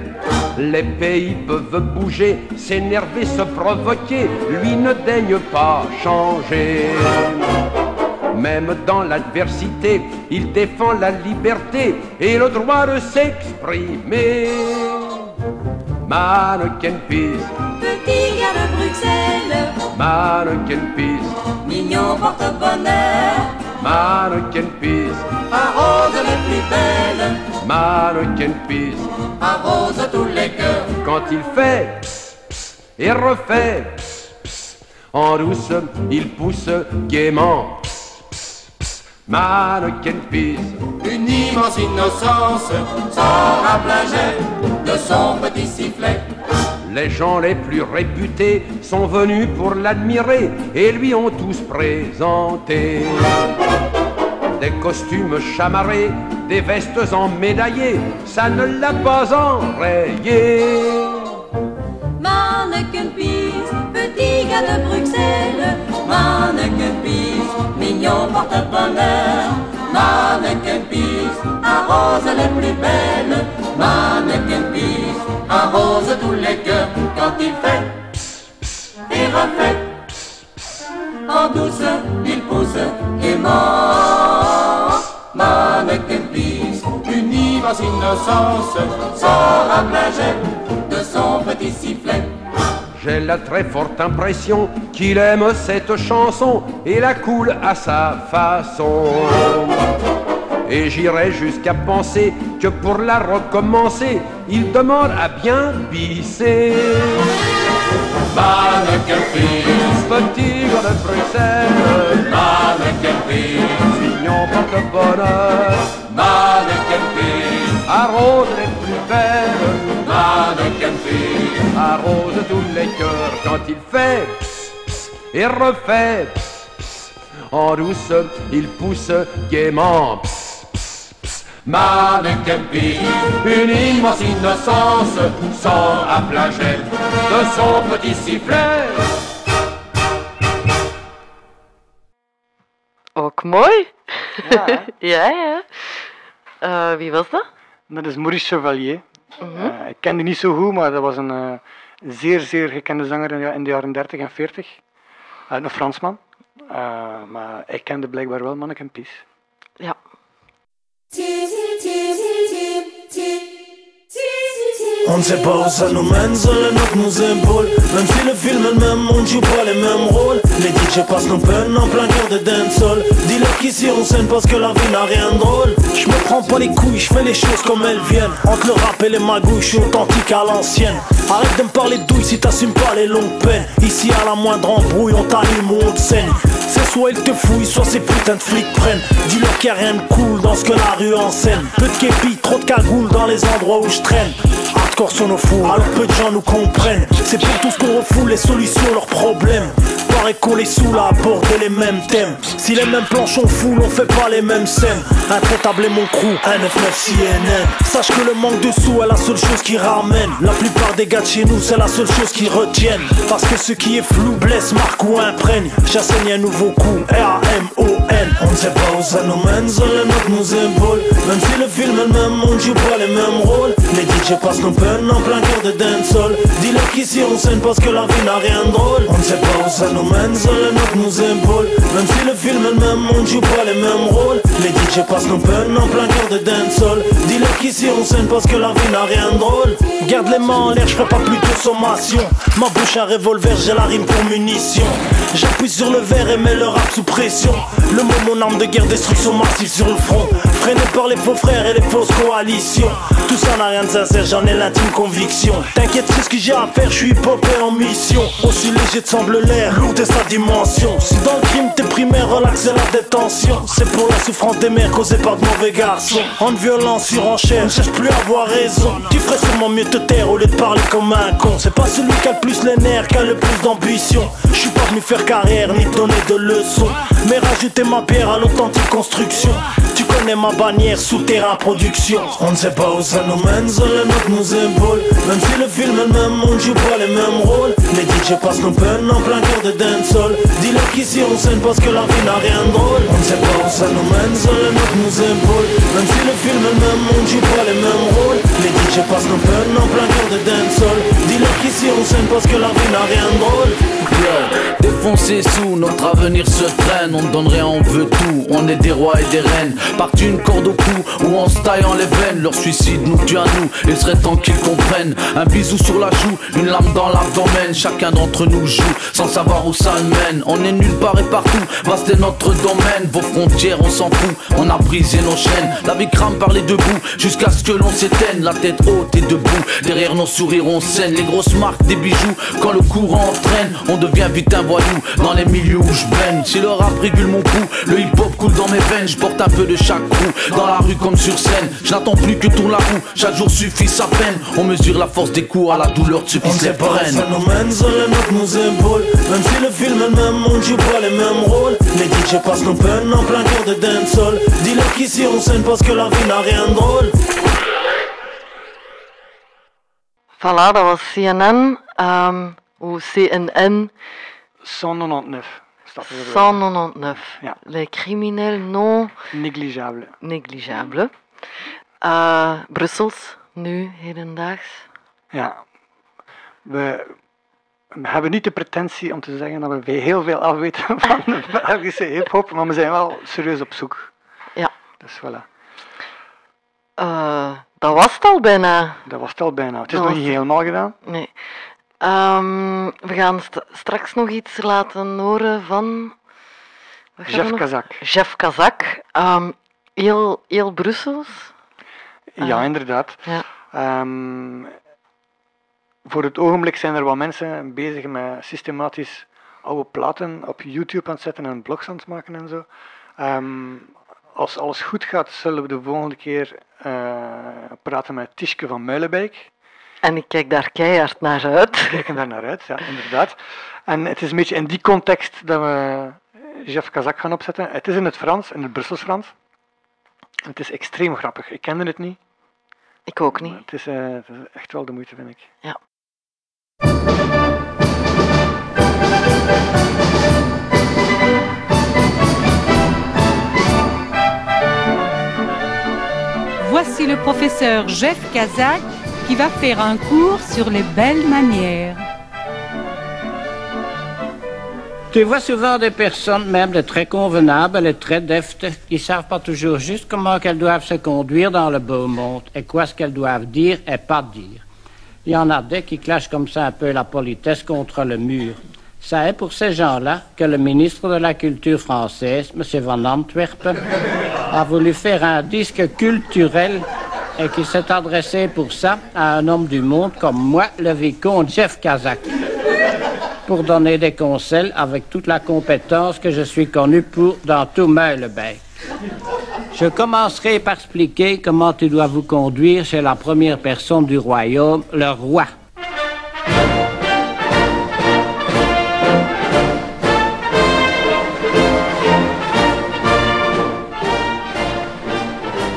S10: Les pays peuvent bouger, s'énerver, se provoquer, lui ne daigne pas changer. Même dans l'adversité, il défend la liberté et le droit de s'exprimer. Mannequin Peace,
S11: Petit gars de Bruxelles,
S10: Mannequin Peace,
S11: mignon porte-bonheur,
S10: Mannequin Peace,
S11: arrose les plus belles,
S10: Mannequin Peace.
S11: arrose tous les cœurs.
S10: Quand il fait pss, pss, et refait pss, pss, en douce, il pousse gaiement. pss, pss, pss. Mannequin Peace,
S11: Une immense innocence sort à plein jet de son petit sifflet.
S10: les gens les plus réputés sont venus pour l'admirer et lui ont tous présenté. Des costumes chamarrés, des vestes emmédaillées, ça ne l'a pas enrayé.
S11: Mannequin Peace, petit gars de Bruxelles, Mannequin mignon porte-bonheur, Mannequin Peace, arrose les plus belles, Mannequin arrose tous les cœurs quand il fait pss, pss, et refait pss, en douce, il pousse gaiement. Mannequin Peace, une immense innocence, sort à plein jet de son petit sifflet.
S10: J'ai la très forte impression qu'il aime cette chanson et la coule à sa façon. Et j'irai jusqu'à penser que pour la recommencer, il demande à bien pisser.
S11: Peace,
S10: Petit gars de Bruxelles,
S11: Mannequin Peace,
S10: mignon porte-bonheur,
S11: Peace,
S10: arrose les plus belles,
S11: Peace,
S10: arrose tous les cœurs quand il fait pss, pss, et refait pss, en douce, il pousse gaiement. pss.
S11: Mannequin Peace, une immense innocence sort à plein jet de son petit sifflet.
S6: Ook mooi.
S4: Ja, hè?
S6: ja, ja. Eh, wie was dat?
S4: Dat is Maurice Chevalier. Eh, ik ken die niet zo goed, maar dat was een eh, zeer, zeer gekende zanger in de, in de jaren 30 en 40. Eh, een Fransman. Eh, maar ik kende blijkbaar wel Mannequin Peace.
S6: Ja.
S12: On ne sait pas où ça nous mène, seul notre nous épaule Même si le film est le même, on ne joue pas les mêmes rôles. Les DJ passent nos peines en plein cœur de dancehall. Dis-leur qu'ici on scène parce que la vie n'a rien de drôle. Je me prends pas les couilles, je fais les choses comme elles viennent. Entre le rap et les magouilles, je suis authentique à l'ancienne. Arrête de me parler douille si t'assumes pas les longues peines. Ici à la moindre embrouille, on t'allume ou on te saigne. C'est soit ils te fouillent, soit ces putains de flics prennent. Dis-leur qu'il y a rien de cool dans ce que la rue enseigne. Peu de képi, trop de cagoules dans les endroits où je traîne Alors peu de gens nous comprennent. C'est pour tous qu'on refoule les solutions, leurs problèmes. Paraît qu'on les saoule à aborder les mêmes thèmes. Si les mêmes planches on foule, on fait pas les mêmes scènes. Intraitable est mon crew, 199 CNN Sache que le manque de sous est la seule chose qui ramène. La plupart des gars de chez nous, c'est la seule chose qui retiennent. Parce que ce qui est flou blesse, marque ou imprègne. J'enseigne un nouveau coup, On ne sait pas où ça nous mène, seul le nôtre nous épaule Même si le film est le même, on ne joue pas les mêmes rôles. Les DJ passent nos peines en plein cœur de dancehall. Dis-leur qu'ici on scène parce que la vie n'a rien de drôle. On ne sait pas où ça nous mène, notes nous épaule Même si le film est le même, on ne joue pas les mêmes rôles. Les DJ passent nos peines en plein cœur de dancehall. Dis-leur qu'ici on scène parce que la vie n'a rien de drôle. Garde les mains en l'air, je ferai pas plus de sommation Ma bouche un revolver, j'ai la rime pour munition J'appuie sur le verre et mets le rap sous pression mon arme de guerre, destruction massive sur le front. Freiné par les faux frères et les fausses coalitions. Tout ça n'a rien de sincère, j'en ai l'intime conviction. T'inquiète, c'est ce que j'ai à faire, je suis hip en mission. Aussi léger te semble l'air, lourd de sa dimension. Si dans le crime t'es primaire, relax c'est la détention. C'est pour la souffrance des mères causée par de mauvais garçons. En violence surenchère, ne cherche plus à avoir raison. Tu ferais sûrement mieux te taire au lieu de parler comme un con. C'est pas celui qui a le plus les nerfs, qui a le plus d'ambition. Je suis pas venu faire carrière ni donner de leçons. Mais rajouter ma à l'authentique construction connais ma bannière, souterrain production. On ne sait pas où ça nous mène, seul les notes nous épaulent Même si le film est le même, on joue pas les mêmes rôles. Les DJ passent nos peines en plein cœur de dancehall. Dis-leur qu'ici on scène parce que la vie n'a rien de drôle. On ne sait pas où ça nous mène, seul les notes nous épaulent Même si le film est le même, on joue pas les mêmes rôles. Les DJ passent nos peines en plein cœur de dancehall. Dis-leur qu'ici on scène parce que la vie n'a rien de drôle.
S13: Défoncé sous, notre avenir se traîne. On donne rien, on veut tout, on est des rois et des reines Parti une corde au cou, ou en se taillant les veines Leur suicide nous tue à nous, il serait temps qu'ils comprennent. Un bisou sur la joue, une lame dans l'abdomen Chacun d'entre nous joue, sans savoir où ça le mène. On est nulle part et partout, vaste est notre domaine. Vos frontières, on s'en fout, on a brisé nos chaînes. La vie crame par les deux bouts, jusqu'à ce que l'on s'éteigne. La tête haute et debout, derrière nos sourires on scène Les grosses marques des bijoux, quand le courant entraîne On devient vite un voyou, dans les milieux où je baigne. Si le rap régule mon cou, le hip hop coule dans mes veines. Je porte un peu de chaque crew, dans la rue comme sur scène Je n'attends plus que tourne la roue, chaque jour suffit sa peine. On mesure la force des coups à la douleur de ceux qui se les prennent
S12: ça nous mène, seul les notes nous épaulent Même si le film est le même, on joue pas les mêmes rôles. Les DJ passent nos peines en plein cœur de dancehall. Dis-leur qu'ici on scène parce que la vie n'a rien de drôle.
S6: Voilà, dat was CNN. ehm, ou CNN
S4: 199 staat er erbij.
S6: 199.
S4: Ja.
S6: Les criminels non
S4: Négligeable.
S6: négligeables. Eh, Brussels, nu, hedendaags.
S4: Ja. We, we hebben niet de pretentie om te zeggen dat we heel veel afweten van de Belgische hip-hop, maar we zijn wel serieus op zoek.
S6: Ja.
S4: Dus voilà.
S6: Eh, dat was het al bijna.
S4: Dat was het al bijna. Het is
S6: Dat
S4: nog niet helemaal gedaan.
S6: Nee. Ehm, we gaan st- straks nog iets laten horen van.
S4: Jeff? Kazak.
S6: Jeff Kazak. Ehm, heel, heel Brussels.
S4: Ja,
S6: Ah.
S4: inderdaad.
S6: Ja.
S4: Ehm, voor het ogenblik zijn er wat mensen bezig met systematisch oude platen op YouTube aan het zetten en blogs aan het maken en zo. Als alles goed gaat, zullen we de volgende keer eh, praten met Tischke van Muilenbeek.
S6: En ik kijk daar keihard naar uit.
S4: We kijken daar naar uit, ja, inderdaad. En het is een beetje in die context dat we Jeff Kazak gaan opzetten. Het is in het Frans, in het Brussels Frans. En het is extreem grappig. Ik kende het niet.
S6: Ik ook niet.
S4: Het is, eh, het is echt wel de moeite, vind ik.
S6: Ja.
S11: Voici le professeur Jeff Kazak qui va faire un cours sur les belles manières.
S14: Tu vois souvent des personnes, même de très convenables et très deftes, qui savent pas toujours juste comment qu'elles doivent se conduire dans le beau monde et quoi ce qu'elles doivent dire et pas dire. Il y en a des qui clashent comme ça un peu la politesse contre le mur. Ça est pour ces gens-là que le ministre de la Culture française, M. Van Antwerpen, a voulu faire un disque culturel et qui s'est adressé pour ça à un homme du monde comme moi, le vicomte Jeff Kazak pour donner des conseils avec toute la compétence que je suis connu pour dans tout Meulebek. Je commencerai par expliquer comment tu dois vous conduire chez la première personne du royaume, le roi.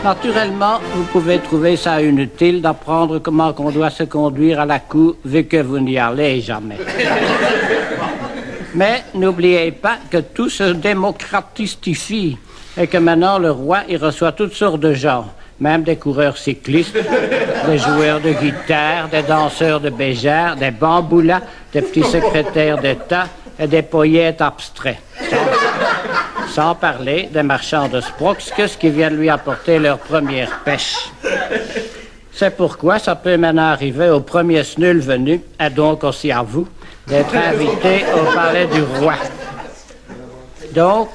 S14: Naturellement, vous pouvez trouver ça inutile d'apprendre comment on doit se conduire à la cour vu que vous n'y allez jamais. Mais n'oubliez pas que tout se démocratistifie et que maintenant le roi il reçoit toutes sortes de gens. même des coureurs cyclistes, des joueurs de guitare, des danseurs de béjar, des bamboulas, des petits secrétaires d'État et des poètes abstraits. Sans, parler des marchands de Sproxkus qui viennent lui apporter leur première pêche. C'est pourquoi ça peut maintenant arriver au premier snul venu, et donc aussi à vous, d'être invité au palais du roi. Donc,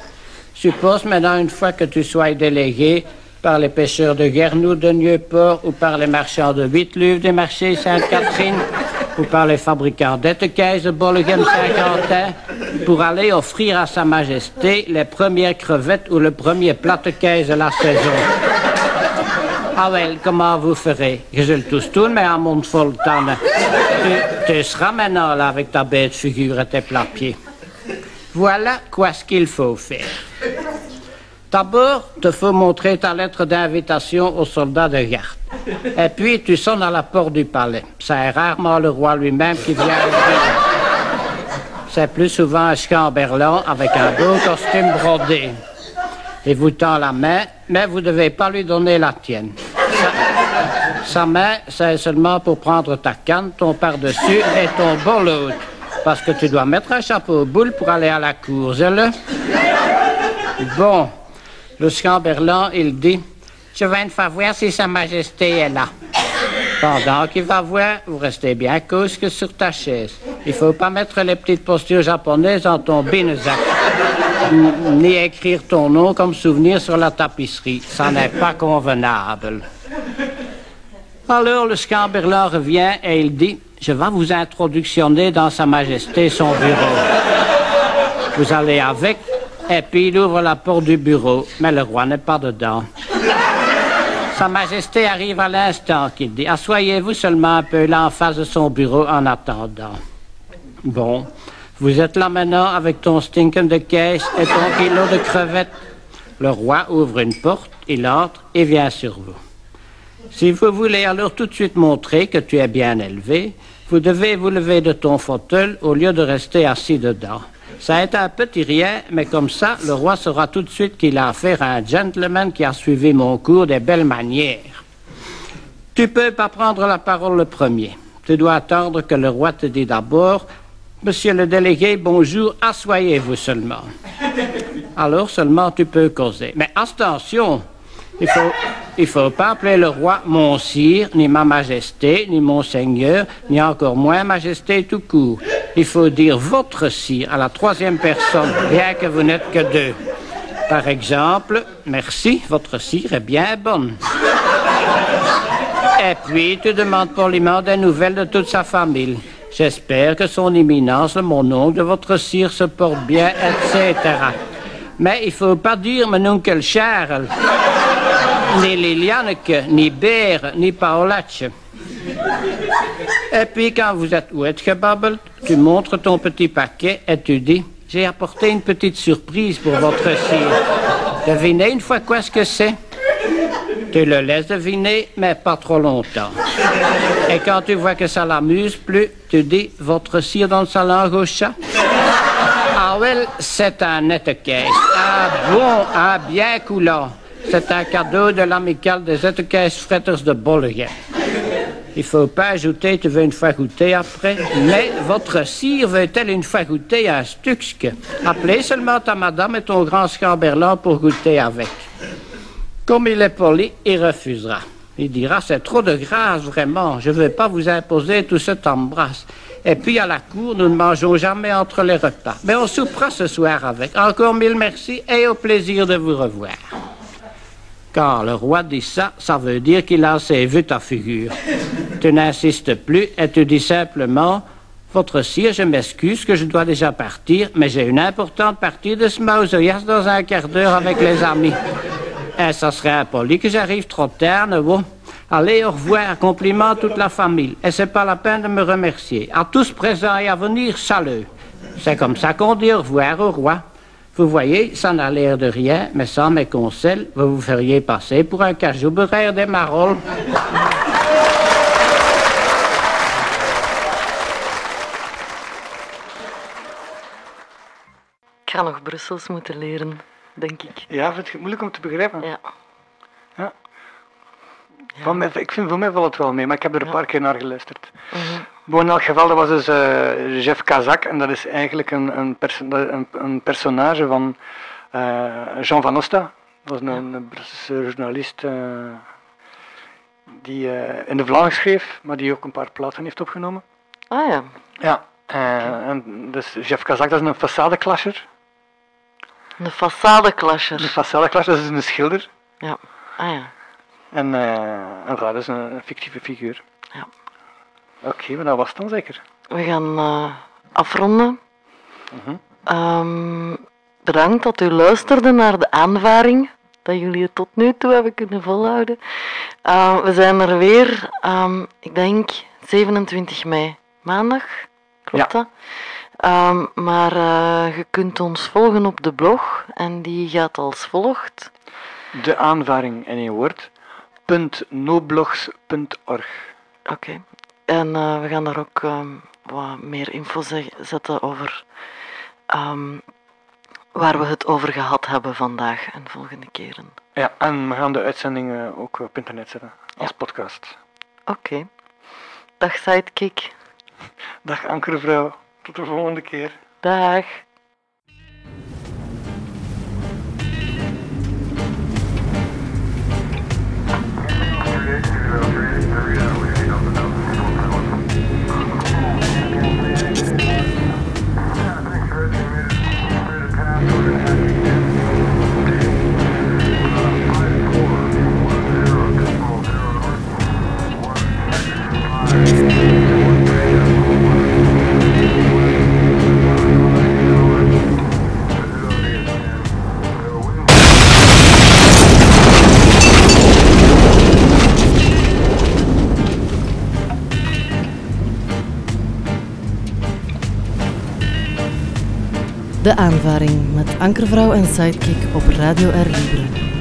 S14: suppose maintenant, une fois que tu sois délégué par les pêcheurs de Guernou, de Nieuport, ou par les marchands de Wittluve des marchés Sainte-Catherine, ou par les fabricants d'Ettekijs de Bollegem-Saint-Quentin, pour aller offrir à Sa Majesté les premières crevettes ou le premier plat de caisse de la saison. Ah well, comment vous ferez? Je zult tous un mond vol tanden. Tu, tu seras maintenant là avec ta bête figure et tes plats pieds. Voilà quoi ce qu'il faut faire. D'abord, te faut montrer ta lettre d'invitation aux soldats de garde. Et puis, tu sonnes à la porte du palais. C'est rarement le roi lui-même qui vient. C'est plus souvent un chamberlain avec un beau costume brodé. Il vous tend la main, mais vous ne devez pas lui donner la tienne. Sa, main, c'est seulement pour prendre ta canne, ton par-dessus et ton bol haut. Parce que tu dois mettre un chapeau aux boules pour aller à la cour, le Bon, le chamberlain, il dit, je viens de faire voir si Sa Majesté est là. Pendant qu'il va voir, vous restez bien que sur ta chaise. Il faut pas mettre les petites postures japonaises dans ton binezak. Ni écrire ton nom comme souvenir sur la tapisserie. Ça n'est pas convenable. Alors le chamberlain revient et il dit, je vais vous introductionner dans Sa Majesté son bureau. Vous allez avec, et puis il ouvre la porte du bureau, mais le roi n'est pas dedans. Sa Majesté arrive à l'instant qu'il dit, assoyez-vous seulement un peu là en face de son bureau en attendant. Bon, vous êtes là maintenant avec ton stinken de caisse et ton kilo de crevettes. Le roi ouvre une porte, il entre et vient sur vous. Si vous voulez alors tout de suite montrer que tu es bien élevé, vous devez vous lever de ton fauteuil au lieu de rester assis dedans. Ça est un petit rien, mais comme ça, le roi saura tout de suite qu'il a affaire à un gentleman qui a suivi mon cours des belles manières. Tu peux pas prendre la parole le premier. Tu dois attendre que le roi te dise d'abord Monsieur le délégué, bonjour, assoyez-vous seulement. Alors seulement tu peux causer. Mais attention, il faut, il faut pas appeler le roi mon sire, ni ma majesté, ni mon seigneur, ni encore moins majesté tout court. Il faut dire votre sire à la troisième personne, bien que vous n'êtes que deux. Par exemple, merci, votre sire est bien bonne. Et puis, tu demandes poliment des nouvelles de toute sa famille. J'espère que son éminence, mon oncle, votre sire se porte bien, etc. Mais il faut pas dire mon oncle Charles, ni Lilianeke, ni Beer, ni Paolatje. Et puis quand vous êtes uitgebabbeld, tu montres ton petit paquet et tu dis, j'ai apporté une petite surprise pour votre sire. Devinez une fois quoi ce que c'est? Tu le laisses deviner, mais pas trop longtemps. Et quand tu vois que ça l'amuse plus, tu dis, votre cire dans le salon gauche Ah well, c'est un étiquette. Ah bon, ah bien coulant. C'est un cadeau de l'amicale des étiquettes fretters de Bolligen. Il faut pas ajouter, tu veux une fois goûter après. Mais votre cire veut-elle une fois goûter un stuxque Appelez seulement ta madame et ton grand scamberlan pour goûter avec. Comme il est poli, il refusera. Il dira, c'est trop de grâce, vraiment. Je ne veux pas vous imposer tout cet embrasse. Et puis à la cour, nous ne mangeons jamais entre les repas. Mais on soupera ce soir avec. Encore mille merci et au plaisir de vous revoir. Quand le roi dit ça, ça veut dire qu'il a assez vu ta figure. Tu n'insistes plus et tu dis simplement Votre sire, je m'excuse que je dois déjà partir, mais j'ai une importante partie de ce mausoleas dans un quart d'heure avec les amis. Et ça serait impoli que j'arrive trop tard, ne bon. Allez, au revoir, compliment toute la famille. Et c'est pas la peine de me remercier. À tous présents et à venir, salut. C'est comme ça qu'on dit au revoir au roi. Vous voyez, ça n'a l'air de rien, mais sans mes conseils, vous vous feriez passer pour un cajou beurre des marolles.
S6: Ik ga nog Brussels moeten leren, denk ik.
S4: Ja, vind je het moeilijk om te begrijpen?
S6: Ja.
S4: Ja. Van mij, ik vind, voor mij valt het wel mee, maar ik heb er een paar keer naar geluisterd.
S6: Mhm.
S4: In elk geval, dat was dus eh, Jeff Kazak en dat is eigenlijk een, een, perso- een, een personage van eh, Jean Van Osta. Dat was een, een Brusselse journalist eh, die in de Vlaams schreef, maar die ook een paar platen heeft opgenomen.
S6: Ah ja.
S4: Ja, en dus Jeff Kazak, dat is een façadeklasser.
S6: Een façadeklasser.
S4: Een façadeklasser, dat is een schilder.
S6: Ja. Ah ja.
S4: En, en dat is een, een fictieve figuur.
S6: Ja.
S4: Oké, maar dat was het dan zeker.
S6: We gaan eh, afronden. Ehm, bedankt dat u luisterde naar de aanvaring. Dat jullie het tot nu toe hebben kunnen volhouden. Eh, we zijn er weer, ehm, ik denk 27 mei, maandag. Klopt dat? Ehm, maar eh, je kunt ons volgen op de blog en die gaat als volgt.
S4: De aanvaring in één woord. .noblogs.org.
S6: Oké. En eh, we gaan daar ook ehm, wat meer info zetten over ehm, waar we het over gehad hebben vandaag en volgende keren.
S4: Ja, en we gaan de uitzendingen ook op internet zetten. Als podcast.
S6: Oké. Dag sidekick.
S4: Dag ankervrouw. Tot de volgende keer.
S6: Dag. De aanvaring met Ankervrouw en Sidekick op Radio R Libre.